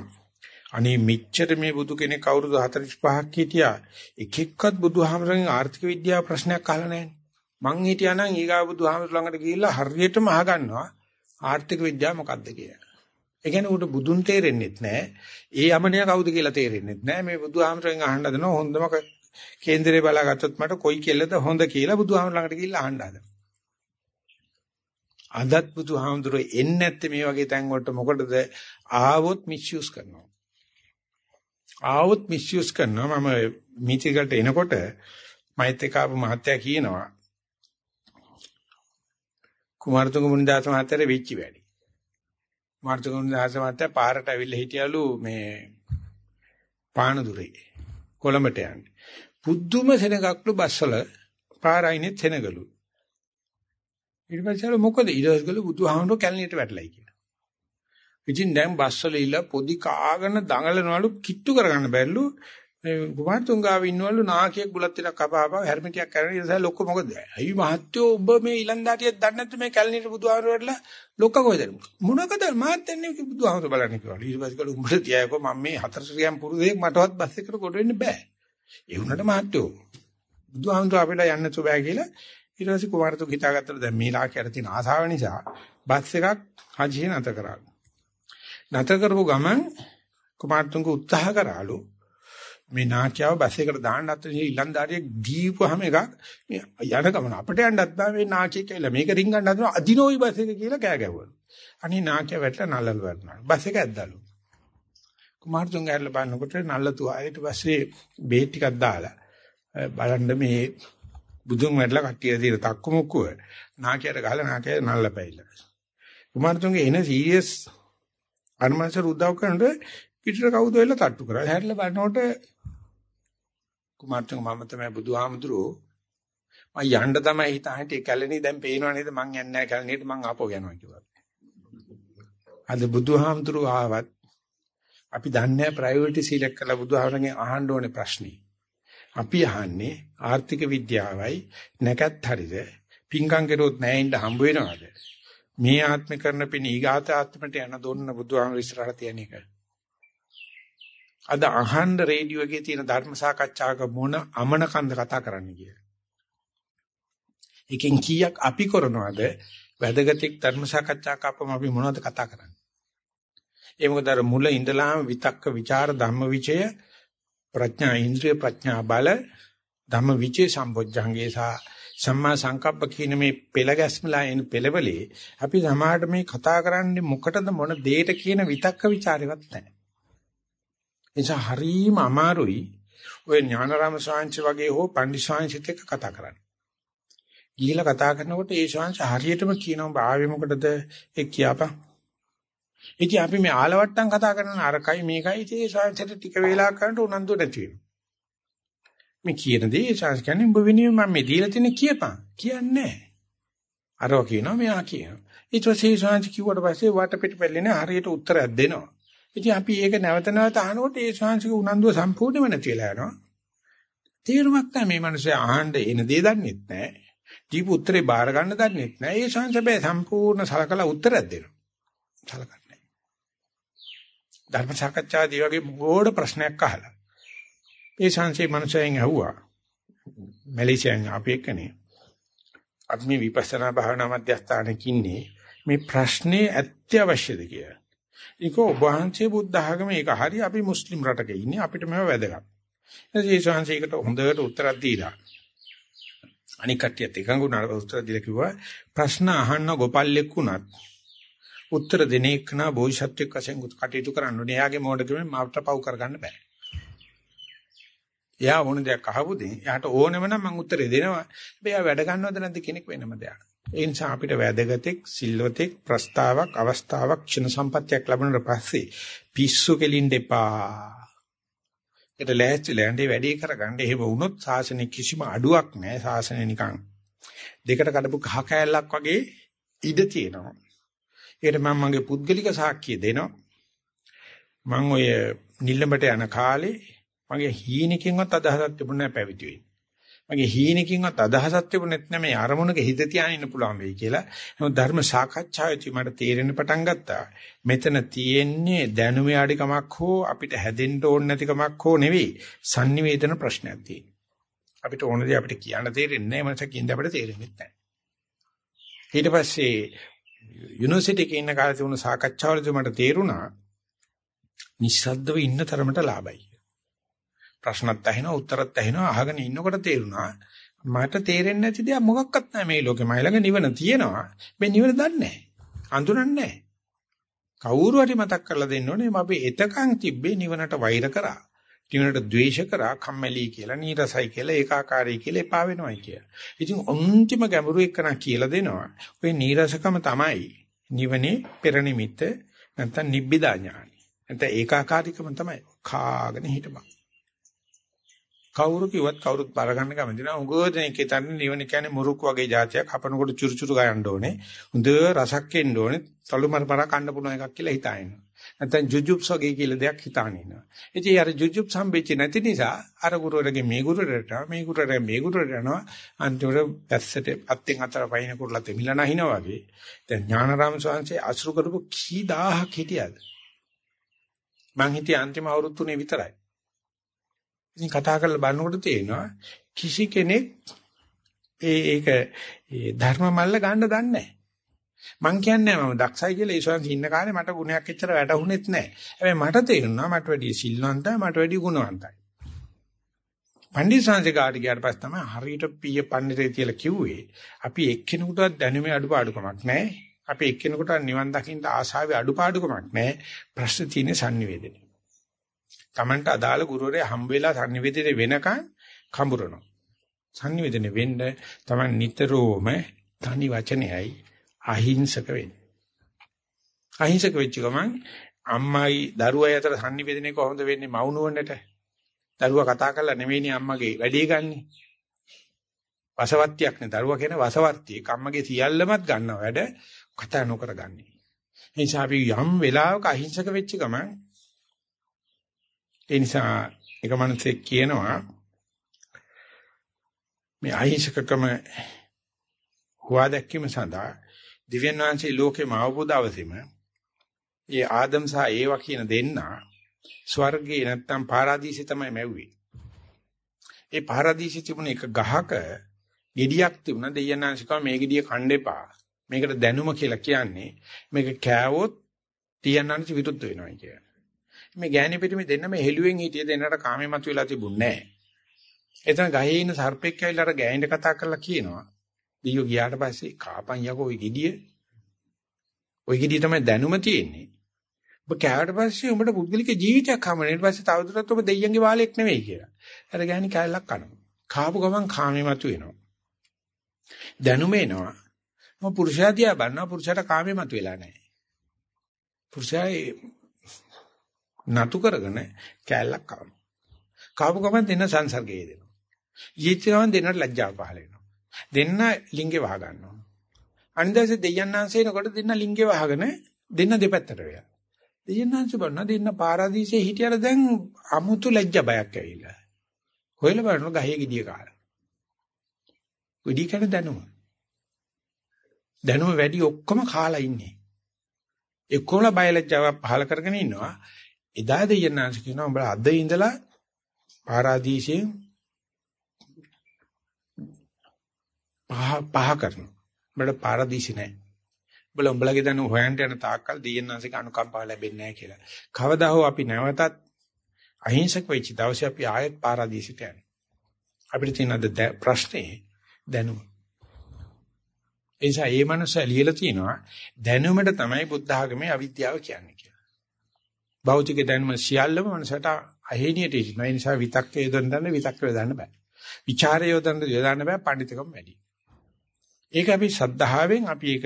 අනේ මෙච්චර මේ බුදු කෙනෙක් අවුරුදු 45ක් හිටියා එක එක්කත් බුදුහාමරගෙන් ආර්ථික විද්‍යාව ප්‍රශ්නයක් අහලා නැහැ. මං හිටියා නම් ඊගා බුදුහාමර ළඟට ගිහිල්ලා හරියටම අහගන්නවා ආර්ථික විද්‍යාව මොකක්ද කියලා. ඒ කියන්නේ උට බුදුන් තේරෙන්නෙත් නැහැ. ඒ යමනියා කවුද කියලා තේරෙන්නෙත් නැහැ. මේ බුදුහාමරගෙන් අහන්න හදනවා හොඳම කේන්දරේ බලාගත්තොත් මට කොයි කෙල්ලද හොඳ කියලා බුදුහාමර ළඟට ගිහිල්ලා අහන්න හදනවා. අදත් බුදුහාමුදුරුවෝ එන්නේ නැත්තේ මේ වගේ තැන් වලට මොකටද ආවොත් මිස්යූස් කරනවා ආවොත් මිස්යූස් කරනවා මම මීටිකට එනකොට මෛත්‍රී කාපු මහත්තයා කියනවා කුමාරතුංග මුනිදාස මහත්තයාට වෙච්ච වැඩි. කුමාරතුංග මුනිදාස මහත්තයා පාරට ඇවිල්ලා හිටියලු මේ පානදුරේ කොළඹට යන්නේ. පුදුම සෙනගක්ලු බස්වල පාරයිනේ සෙනගලු. ඊට පස්සේ අර මොකද? ඊදස්ගල බුදුහාමුදුර කැලණියට වැටලයි කියලා. ඉතින් දැන් බස්වල ඉල්ල පොඩි කාගෙන දඟලනවලු කිට්ටු කරගන්න බැරිලු. මේ කුමාරතුංගාව ඉන්නවලු නාකියෙක් බුලත් ටිකක් කපාපා හැර්මිටියක් කරගෙන ඉතින් ලොක්ක මොකද? අයි මහත්තයෝ ඔබ මේ ඊලන්දාටියක් දන්නේ නැත්නම් මේ කැලණියට බුදුහාමුදුර වැටලා ලොක්ක කොහෙද? මොනකද මාත් එන්නේ බුදුහාමුදුර බලන්න කිව්වා. ඊට පස්සේ කළු උඹට තියායකෝ මම මේ හතර ශ්‍රියම් පුරුදෙක් මටවත් බස් එකට කොට වෙන්න බෑ. ඒ වුණාට මහත්තයෝ බුදුහාමුදුර අපිට යන්න සුබෑ කියලා ඊට පස්සේ කුමාරතුංග හිතාගත්තට දැන් මේ ලාකයට තියෙන ආසාව නිසා බස් එකක් හජියේ නැත කරා. නැත කරපු ගමන් කුමාරතුංග උත්සාහ කරාලු මේ නාකියව බස් එකට දාන්න අතර ඊලන්දාරියෙක් දීපුවාම එකක් මේ යන ගමන අපිට යන්නත් බෑ මේ නාකිය කියලා මේක රින්ගන්න හදනවා අදිනෝයි බස් එක කියලා කෑ ගැව්වලු. අනේ නාකිය වැටලා නල්ලලු වටනවා. බස් එක ඇද්දලු. කුමාරතුංග ඇරලා බලනකොට නල්ලතු ආයෙත් පස්සේ බේත් ටිකක් දාලා බලන්න මේ බුදුන් වැඩලා කට්ටිය දින තක්කු මුක්කුව නාකියට ගහලා නාකිය නල්ලපැයිලා. කුමාරතුංගේ එන සීරියස් අනුමංශ උදව් කරනකොට පිටර කවුද වෙලා තට්ටු කරා. හැරිලා බලනකොට කුමාරතුංග මම තමයි බුදුහාමුදුරුවෝ මම යන්න තමයි හිතාන්නේ ඒ කැලණි දැන් පේනව නේද මං යන්නේ නැහැ කැලණියට මං ආපහු යනවා කිව්වා. අද බුදුහාමුදුරුවෝ ආවත් අපි දන්නේ ප්‍රයොරිටි සිලෙක්ට් කරලා බුදුහාමරගෙන් අහන්න ඕනේ ප්‍රශ්නේ. අපි අහන්නේ ආර්ථික විද්‍යාවයි නැකත් හරිද පිංකම් කෙරුවොත් නෑ ඉන්න හම්බ වෙනවද මේ ආත්ම කරන පින ඊගාත ආත්මට යන දොන්න බුදුහාම ඉස්සරහට තියෙන එක. අද අහන්න රේඩියෝ එකේ තියෙන ධර්ම සාකච්ඡාක මොන අමන කන්ද කතා කරන්න කියලා. එකෙන් කීයක් අපි කරනවද වැදගත්ෙක් ධර්ම සාකච්ඡාක අපම අපි මොනවද කතා කරන්නේ? ඒ මොකද අර මුල ඉඳලාම විතක්ක ਵਿਚාර ධම්ම විචය ප්‍රඥා ඉන්ද්‍රිය ප්‍රඥා බල ධම්ම විචේ සම්බොජ්ජංගේ සහ සම්මා සංකප්ප කියන මේ පෙළ ගැස්මලා එන පෙළවලේ අපි සමාජයට මේ කතා කරන්නේ මොකටද මොන දෙයට කියන විතක්ක ਵਿਚාරෙවත් නැහැ. එනිසා හරීම අමාරුයි ඔය ඥානරාම ස්වාමීන් වගේ හෝ පණ්ඩිත ස්වාමීන් එක්ක කතා කරන්න. ගිහිලා කතා කරනකොට ඒ ස්වාමීන් හරියටම කියනවා බාවේ මොකටද ඒ කියපන්. ඉතින් අපි මේ ආලවට්ටම් කතා කරන අරකයි මේකයි ඉතින් ඒ ස්වාමීන් ටික වේලා කරනකොට උනන්දු නැති වෙනවා. මේ කියන දේ ඒ ස්වාමීන් කියන්නේ උඹ වෙනුවෙන් මම මේ දීලා තියෙන කියපන්. කියන්නේ නැහැ. අරව කියනවා මෙයා කියනවා. ඊට පස්සේ ස්වාමීන් කිව්වට පස්සේ වට පිට පෙල්ලෙන හරියට උත්තරයක් දෙනවා. ඉතින් අපි ඒක නැවත නැවත අහනකොට ඒ ශාංශික උනන්දුව සම්පූර්ණයෙන්ම නැති වෙලා යනවා. තේරුමක් නැහැ මේ මිනිස්සේ අහන්න එන දේ දන්නෙත් නැහැ. දීප උත්තරේ බාර ගන්න දන්නෙත් නැහැ. ඒ ශාංශ බෑ සම්පූර්ණ සලකලා උත්තරයක් දෙනවා. සලකන්නේ. ධර්ම සාකච්ඡාදී වගේ බෝඩ ප්‍රශ්නයක් අහලා. ඒ ශාංශේ මිනිසෙන් ඇහුවා. මැලේසියාෙන් අපි එක්කනේ. අපි මේ විපස්සනා භාවනා මධ්‍යස්ථානක ඉන්නේ මේ ප්‍රශ්නේ අත්‍යවශ්‍යද කියලා. ඒක ඔබ වහන්සේ බුද්ධ ආගම ඒක හරි අපි මුස්ලිම් රටක ඉන්නේ අපිට මේව වැදගත්. ඊට පස්සේ ශාන්සීකට හොඳට උත්තරයක් දීලා අනික කට්ටියත් එකඟුණා උත්තර දීලා කිව්වා ප්‍රශ්න අහන්න ගොපල්ලෙක් වුණත් උත්තර දෙන එකනා බෝධිසත්වයක් වශයෙන් කටයුතු කරන්න ඕනේ. එයාගේ මොඩකමෙන් මාවට පව් කරගන්න බෑ. එයා ඕන දෙයක් අහපු දෙයින් එයාට ඕනෙම නම් මම උත්තරේ දෙනවා. හැබැයි එයා වැඩ ගන්නවද නැද්ද කෙනෙක් වෙනම දෙයක්. ඒ නිසා අපිට වැදගත්ෙක් සිල්වතෙක් ප්‍රස්තාවක් අවස්ථාවක් ක්ෂණ සම්පත්තියක් ලැබුණාට පස්සේ පිස්සු කෙලින්න එපා. ඒට ලෑස්තිලා යන්නේ වැඩේ කරගන්න. එහෙම වුණොත් සාසනෙ කිසිම අඩුවක් නැහැ. සාසනෙ නිකන් දෙකට කඩපු කහ කෑල්ලක් වගේ ඉඩ තියෙනවා. ඒකට මම මගේ පුද්ගලික සාක්ෂිය දෙනවා. මම ඔය නිල්ලඹට යන කාලේ මගේ හීනකින්වත් අදහසක් තිබුණේ නැහැ පැවිදි වෙන්න. මගේ හීනකින්වත් අදහසක් තිබුණෙත් නැ මේ අරමුණක හිත තියාගෙන ඉන්න පුළුවන් වෙයි කියලා. නමුත් ධර්ම සාකච්ඡාවේදී මට තේරෙන්න පටන් ගත්තා. මෙතන තියෙන්නේ දැනුමේ අඩිකමක් හෝ අපිට හැදෙන්න ඕන නැතිකමක් හෝ නෙවෙයි. sannivedana ප්‍රශ්නයක් තියෙන්නේ. අපිට ඕන දේ අපිට කියන්න තේරෙන්නේ නැහැ. මනසකින් අපිට තේරෙන්නේ නැහැ. ඊට පස්සේ යුනිවර්සිටි එකේ ඉන්න කාලේ තිබුණු සාකච්ඡාවලදී මට තේරුණා නිස්සද්දව ඉන්න තරමට ලාභයි. ප්‍රශ්නත් ඇහෙනවා උත්තරත් ඇහෙනවා අහගෙන ඉන්නකොට තේරුණා. මට තේරෙන්නේ නැති දෙයක් මොකක්වත් නැහැ මේ ලෝකේ. මයි ළඟ නිවන තියෙනවා. මේ නිවන දන්නේ නැහැ. අඳුරන්නේ නැහැ. කවුරු හරි මතක් කරලා දෙන්න ඕනේ මම අපි එතකන් තිබ්බේ නිවනට වෛර කරා. නිවනට ද්වේෂ කරා කම්මැලි කියලා නීරසයි කියලා ඒකාකාරී කියලා එපා වෙනවයි කියලා. ඉතින් අන්තිම ගැඹුරු එකන කියලා දෙනවා. ඔය නීරසකම තමයි නිවනේ පෙර නිමිත්ත නැත්නම් නිබ්බිදා ඥානයි. නැත්නම් ඒකාකාරීකම තමයි. කාගෙන හිටපන්. කවුරු කිව්වත් කවුරුත් බාර ගන්න කැමති නෑ. උගෝදෙනෙක් හිතන්නේ නිවන කියන්නේ මුරුක් වගේ જાතියක් හපනකොට චුරු චුරු ගයන්න ඕනේ. හොඳ රසක් එන්න ඕනේ. තලුමර පර කන්න පුළුවන් එකක් කියලා හිතාගෙන. නැත්නම් ජුජුප්ස් වගේ කියලා දෙයක් හිතාගෙන ඉන්නවා. ඉතින් අර ජුජුප්ස් හම්බෙච්ච නැති නිසා අර ගුරුවරගේ මේ ගුරුවරට මේ ගුරුවරගේ මේ ගුරුවරට යනවා අන්තිමට පැස්සට අත්ෙන් අතර පයින් කුරලා තෙමිලා නැහිනා වගේ. දැන් ඥානරාම ස්වාමීන් අසුරු කරපු කී දහහක් හිටියද? මං හිටියේ අන්තිම අවුරුදු තුනේ විතරයි. ඉතින් කතා කරලා බලනකොට තේනවා කිසි කෙනෙක් ඒ ඒක ඒ ධර්ම මල්ල ගන්න දන්නේ නැහැ. මං කියන්නේ මම දක්ෂයි කියලා ඒ ශාන්ති ඉන්න කාලේ මට ගුණයක් එච්චර වැටහුනේත් නැහැ. හැබැයි මට තේරුණා මට වැඩිය සිල්වන්තයි මට වැඩිය ගුණවන්තයි. පණ්ඩිත ශාන්ති කාට ගියාට පස්සේ තමයි හරියට පීය පණ්ඩිතේ කියලා කිව්වේ. අපි එක්කෙනෙකුටවත් දැනුමේ අඩුපාඩුකමක් නැහැ. අපි එක්කෙනෙකුට නිවන් දකින්න ආශාවේ අඩුපාඩුකමක් නැහැ. ප්‍රශ්න තියෙන්නේ sannivedana. Tamanට අදාළ ගුරුවරයා හම්බ වෙලා sannivedana වෙනකන් කඹරනවා. sannivedana වෙන්න Taman නිතරම තනි වචනයයි අහිංසක වෙන්න. අහිංසක වෙච්ච ගමන් අම්මයි දරුවයි අතර sannivedana කොහොමද වෙන්නේ මවුනුවන්නට? දරුවා කතා කරලා නෙවෙයිනේ අම්මගේ වැඩේ ගන්නෙ. වසවර්තියක් නේ දරුවා කියන වසවර්තියෙක් අම්මගේ සියල්ලමත් ගන්නව වැඩ කතා නොකර ගන්නෙ. ඒ නිසා අපි යම් වෙලාවක අහිංසක වෙච්ච ගමන් ඒ නිසා එක මනුස්සෙක් කියනවා මේ අහිංසකකම හුවා දැක්වීම සඳහා දිව්‍යන් වහන්සේ ලෝකෙම අවබෝධ දවසේම ඒ ආදම් සහ ඒවා කියන දෙන්නා ස්වර්ගේ නැත්තම් පාරාදීසෙ තමයි මැව්වේ. ඒ පාරාදීසෙ තිබුණ එක ගහක ගෙඩියක් තිබුණා දෙයයන්ාංශිකව මේ ගෙඩිය කන්න එපා. මේකට දැනුම කියලා කියන්නේ මේක කෑවොත් තියන්නාංශ විරුද්ධ වෙනවා කියන්නේ. මේ ගෑණි පිටිමේ දෙන්නම හෙළුවෙන් හිටිය දෙන්නට කාමේ මතුවලා තිබුණේ නැහැ. එතන ගහේ ඉන්න සර්පෙක් ඇවිල්ලා අර ගෑණිට කතා කරලා කියනවා. "දීයෝ ගියාට පස්සේ කාපන් යකෝ ওই ගෙඩිය. ওই ගෙඩිය තමයි දැනුම තියෙන්නේ. ඔබ කෑවට පස්සේ උඹට පුද්ගලික ජීවිතයක් හම්බ වෙනවා. ඊට පස්සේ තවදුරටත් ඔබ දෙයියන්ගේ වාලෙක් නෙවෙයි කියලා. අර ගෑණි කැලලක් කනවා. කාපු ගමන් කාමේ මතුවෙනවා. දැනුම එනවා. මම පුරුෂයා දිහා බලනවා පුරුෂයාට කාමේ මතුවෙලා නැහැ. පුරුෂයා නතු කරගෙන කැලලක් කවනවා. කාපු ගමන් දෙන්න සංසර්ගයේ දෙනවා. ඊච්චාවන් දෙන්නට ලැජ්ජාව පහල වෙනවා. දෙන්න ලිංගේ වහ ගන්නවා. අනිදාසේ දෙයයන්ාංශේනකොට දෙන්න ලිංගේ වහගෙන දෙන්න දෙපැත්තට වෙනවා. දෙයයන්ාංශ බලන දෙන්න පාරාදීසයේ හිටියර දැන් අමුතු ලැජ්ජ බයක් ඇවිල්ලා. හොයලා බලන ගහේ ගිඩිය කාලා. වෙඩි කන දැනුම. දැනුම වැඩි ඔක්කොම කාලා ඉන්නේ. එක්කොම බයලජ්ජාව පහල කරගෙන ඉන්නවා. එදා දෙයන්නාංශ කියනවා උඹලා අද ඉඳලා පාරාදීසයෙන් පහ පහ කරනවා. උඹලා පාරාදීසි නැහැ. උඹලා උඹලගේ දැනුම හොයන්ට යන තාක්කල් දෙයන්නාංශික අනුකම්පාව ලැබෙන්නේ නැහැ කියලා. කවදා හෝ අපි නැවතත් අහිංසක වෙච්ච දවසේ අපි ආයෙත් පාරාදීසයට යනවා. අපිට තියෙන ප්‍රශ්නේ දැනුම. ඒ නිසා මේ මනුස්සයා ලියලා තියෙනවා දැනුමට තමයි බුද්ධ ආගමේ අවිද්‍යාව කියන්නේ කියලා. භෞතික දැනුම සියල්ලම මනුස්සයට අහේනියට ඉන්නවා. ඒ නිසා විතක්ක යොදන්න විතක්ක යොදන්න බෑ. ਵਿਚාරය යොදන්න යොදන්න බෑ පඬිතුකම වැඩි. ඒක අපි සද්ධාවෙන් අපි ඒක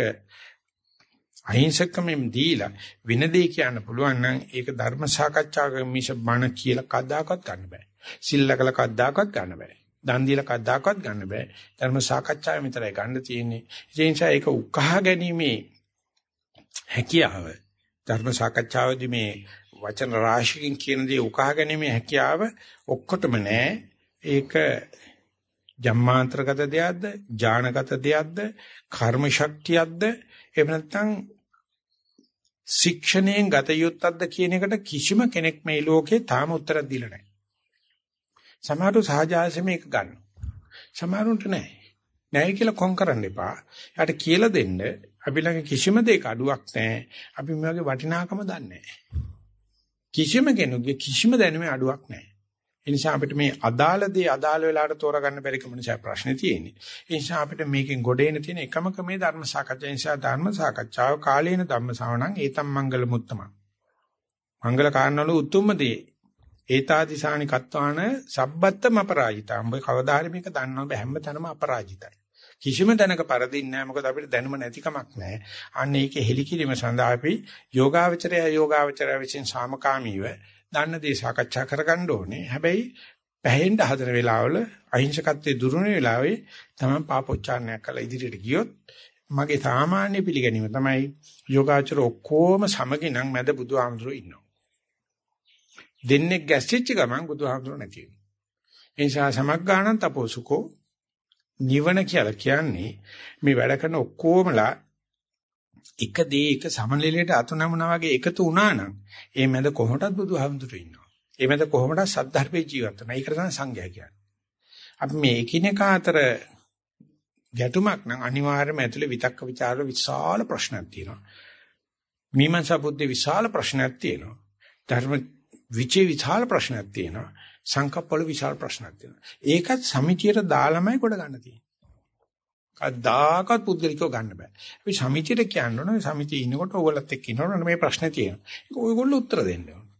අහිංසකමෙන් දීලා වෙන දෙයක් කියන්න පුළුවන් නම් ඒක ධර්ම සාකච්ඡාවක මිස බණ කියලා කද්දාකවත් ගන්න බෑ. සිල්ලකල කද්දාකවත් ගන්න බෑ. දන් දීලා කද්දාකවත් ගන්න බෑ. ධර්ම සාකච්ඡාවෙ විතරයි ගන්න තියෙන්නේ. ඒ නිසා ඒක උකහා ගැනීමේ හැකියාව ධර්ම සාකච්ඡාවේදී මේ වචන රාශියකින් කියන දේ උකහා ගැනීමේ හැකියාව ඔක්කොටම නෑ. ඒක ජම්මාන්තරගත දෙයක්ද, ඥානගත දෙයක්ද, කර්ම ශක්තියක්ද, එහෙම නැත්නම් ශික්ෂණයෙන් ගත යුත්තක්ද කියන එකට කිසිම කෙනෙක් මේ ලෝකේ තාම උත්තර දීලා නැහැ. සමහරව සහජාසය මේක ගන්න. සමහරුන්ට නැහැ. නැහැ කියලා කොන් කරන්න එපා. යාට කියලා දෙන්න අපි ළඟ කිසිම දෙයක අඩුවක් නැහැ. අපි මේ වගේ වටිනාකම දන්නේ නැහැ. කිසිම කෙනෙකුගේ කිසිම දැනුමේ අඩුවක් නැහැ. ඒ නිසා අපිට මේ අදාළ දේ අදාළ වෙලාවට තෝරගන්න බැරි කම නිසා ප්‍රශ්නේ තියෙන්නේ. ඒ නිසා අපිට මේකෙන් ගොඩේන තියෙන එකම ක්‍රමේ ධර්ම සාකච්ඡා නිසා ධර්ම සාකච්ඡාව කාලේන ධම්ම ශ්‍රවණං ඒතම් මංගල මුත්තම. මංගල කාරණවල උතුම්ම දේ ඒතාදිසානි කත්වාන සබ්බත්තම අපරාජිතා. උඹ කවදා හරි මේක දන්නව බෑ හැමතැනම අපරාජිතයි. කිසිම තැනක පරදින්නේ නැහැ මොකද අපිට දැනුම නැතිකමක් නැහැ. අන්න ඒකේ හෙලිකිරීම සඳහා අපි යෝගාවචරය යෝගාවචරය විසින් සාමකාමීව දන්න දේ සාකච්ඡා කරගන්න ඕනේ. හැබැයි පැහෙන්න හදන වෙලාවල අහිංසකත්වයේ දුරුන වෙලාවේ තමයි පාපොච්චාරණයක් කරලා ඉදිරියට ගියොත් මගේ සාමාන්‍ය පිළිගැනීම තමයි යෝගාචර ඔක්කොම සමගිනම් මැද බුදුහාමුදුරුවෝ ඉන්නවා. දෙන්නේ ගැස්සිච්ච ගමන් බුදුහාමුදුරුවෝ නැති වෙනවා. ඒ නිසා සමග්ගාණන් තපෝසුකෝ නිවන කියලා කියන්නේ මේ වැඩ කරන ඔක්කොමලා එක දේ එක සමනලෙලට අතුනමුනා වගේ එකතු වුණා නම් ඒ මැද කොහොමදත් බුදුහාමුදුරුවෝ ඉන්නවා. ඒ මැද කොහොමදත් සද්ධර්මයේ ජීවත් වෙනවා. ඒක තමයි සංඝයා කියන්නේ. අපි මේ එකිනෙකා අතර ගැටුමක් නම් අනිවාර්යයෙන්ම ඇතුලේ විතක්ක ਵਿਚාර විශාල ප්‍රශ්නක් තියෙනවා. මීමන්සා බුද්ධේ විශාල ප්‍රශ්නයක් තියෙනවා. ධර්ම විචේ විශාල ප්‍රශ්නයක් තියෙනවා. සංකප්පවල විශාල ප්‍රශ්නයක් තියෙනවා. ඒකත් සමිතියට දාලමයි කොට ගන්න තියෙන්නේ. කද්දාකත් පුද්ගලිකව ගන්න බෑ. අපි සමිතියට කියන්න ඕනේ සමිතියේ ඉන්නකොට ඕගොල්ලත් එක්ක ඉන්නකොට මේ ප්‍රශ්නේ තියෙනවා. ඒක ඔයගොල්ලෝ උත්තර දෙන්න ඕනේ.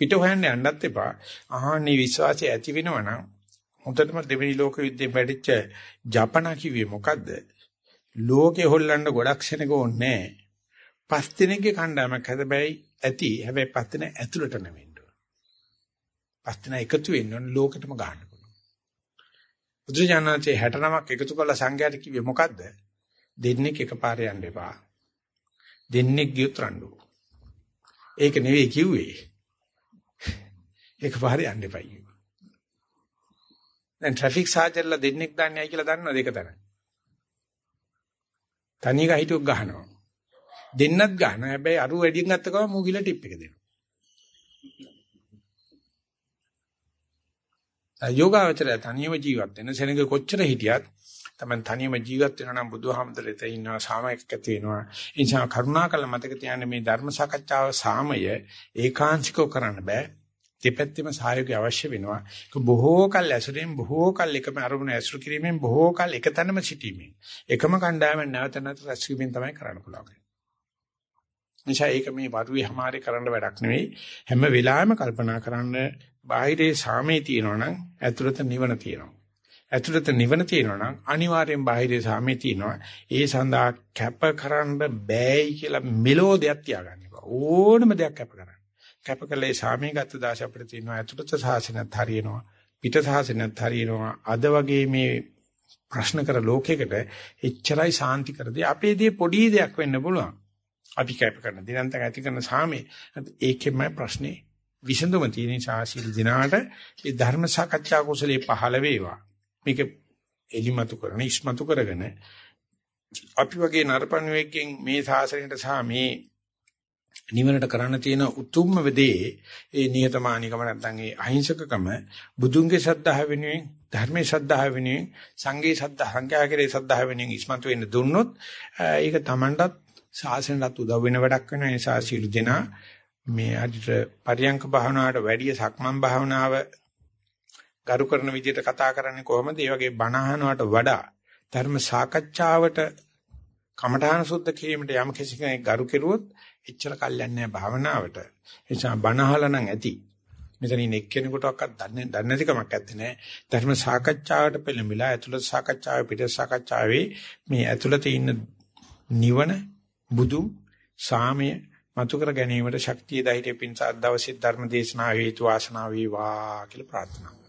පිට හොයන්න යන්නත් එපා. ආහනේ විශ්වාසය ඇති වෙනවා නම් හොඳටම දෙවෙනි ලෝක යුද්ධයෙන් වැඩිච්ච ජපනා කිව්වේ මොකද්ද? ලෝකේ හොල්ලන්න ගොඩක් සෙනග ඕනේ පස් දිනකේ කණ්ඩායමක් හැබැයි ඇති. හැබැයි පස් දින ඇතුළට නෙවෙන්න ඕන. පස් දින එකතු වෙන්න ඕන ලෝකෙටම ගන්න පුළුවන්. බුදුජානනාංශේ 69ක් එකතු කරලා සංඝයාට කිව්වේ මොකද්ද? දෙන්නෙක් එකපාරේ යන්න එපා. දෙන්නෙක් ගියොත් රණ්ඩු. ඒක නෙවෙයි කිව්වේ. එකපාරේ යන්න එපා කිව්වා. දැන් ට්‍රැෆික් සාජර්ලා දෙන්නෙක් දාන්නයි කියලා දන්නවද ඒක තමයි. තනියක හිටියොත් ගහනවා. දෙන්නත් ගහනවා. හැබැයි අරු වැඩියෙන් ගත්ත ගමන් මූගිල ටිප් එක දෙනවා. යෝගාවචරය තනියම ජීවත් වෙන සෙනඟ කොච්චර හිටියත් තමයි තනියම ජීවත් වෙනවා නම් බුදුහාමුදුරේ තේ ඉන්නවා සාමයක ඇති වෙනවා. ඒ නිසා කරුණාකර මතක තියාගන්න මේ ධර්ම සාකච්ඡාව සාමය ඒකාංශිකව කරන්න බෑ. දෙපැත්තෙම සහයෝගය අවශ්‍ය වෙනවා. ඒක බොහෝ කල් ඇසුරෙන් බොහෝ කල් එකම අරමුණ ඇසුරු කිරීමෙන් බොහෝ කල් එකතැනම සිටීමෙන් එකම කණ්ඩායමෙන් නැවත නැවත රැස්වීමෙන් තමයි කරන්න පුළුවන්. නිසා ඒක මේ වරුවේ හැමාරේ කරන්න වැඩක් නෙවෙයි. හැම වෙලාවෙම කල්පනා කරන්න බාහිරේ සාමේ තියෙනවා නම් ඇතුළත නිවන තියෙනවා. ඇතුළත නිවන තියෙනවා නම් අනිවාර්යෙන් බාහිරේ සාමේ තියෙනවා. ඒ සඳහා කැපකරන්න බෑයි කියලා මෙලෝ දෙයක් තියාගන්න ඕනම දෙයක් කැප කරන්න. කැපකලේ සාමේ ගත්ත දාශ අපිට තියෙනවා ඇතුළත සාසනත් හරියනවා. පිට සාසනත් හරියනවා. අද වගේ මේ ප්‍රශ්න කර ලෝකයකට එච්චරයි සාන්ති කරදී අපේ දේ පොඩි දෙයක් වෙන්න පුළුවන්. අපි කැප කරන දිනන්තක ඇති කරන සාමේ ඒකෙමයි ප්‍රශ්නේ විසඳුම තියෙන නිසා සිල් දිනාට මේ ධර්ම සාකච්ඡා කුසලයේ පහළ වේවා. මේක එලිමතු කරන ඉස්මතු කරගෙන අපි වගේ නරපණුවෙක්ගෙන් මේ සාසනයට සහ මේ නිවනට කරන්න තියෙන උතුම්ම දේ ඒ නිහතමානීකම නැත්නම් ඒ අහිංසකකම බුදුන්ගේ ශ්‍රද්ධාව වෙනුවෙන් ධර්මයේ ශ්‍රද්ධාව වෙනුවෙන් සංඝේ ශ්‍රද්ධා සංඝයාගේ ශ්‍රද්ධාව වෙනුවෙන් ඉස්මතු වෙන්න දුන්නොත් ඒක Tamanටත් ශාසනයටත් උදව් වෙන වැඩක් වෙනවා ඒ නිසා සියලු දෙනා මේ අදිට පරියංක භාවනාවට වැඩිය සක්මන් භාවනාව ගරු කරන විදිහට කතා කරන්නේ කොහොමද? ඒ වගේ බණ අහනවට වඩා ධර්ම සාකච්ඡාවට කමඨාන සුද්ධ කිරීමට යම් කිසි කෙනෙක් ගරු කෙරුවොත් එච්චර කල්යන්නේ භාවනාවට. ඒ නිසා බණ අහලා නම් ඇති. මෙතන ඉන්න එක්කෙනෙකුටවත් දන්නේ දන්නේ නැති කමක් නැත්තේ නෑ. ධර්ම සාකච්ඡාවට පෙළඹිලා ඇතුළත සාකච්ඡාවේ පිට සාකච්ඡාවේ මේ ඇතුළත ඉන්න නිවන බුදු සාමය මතු කර ගැනීමට ශක්තිය ධෛර්යය පිණිස අද දවසේ ධර්ම දේශනාව හේතු වාසනා වේවා කියලා ප්‍රාර්ථනා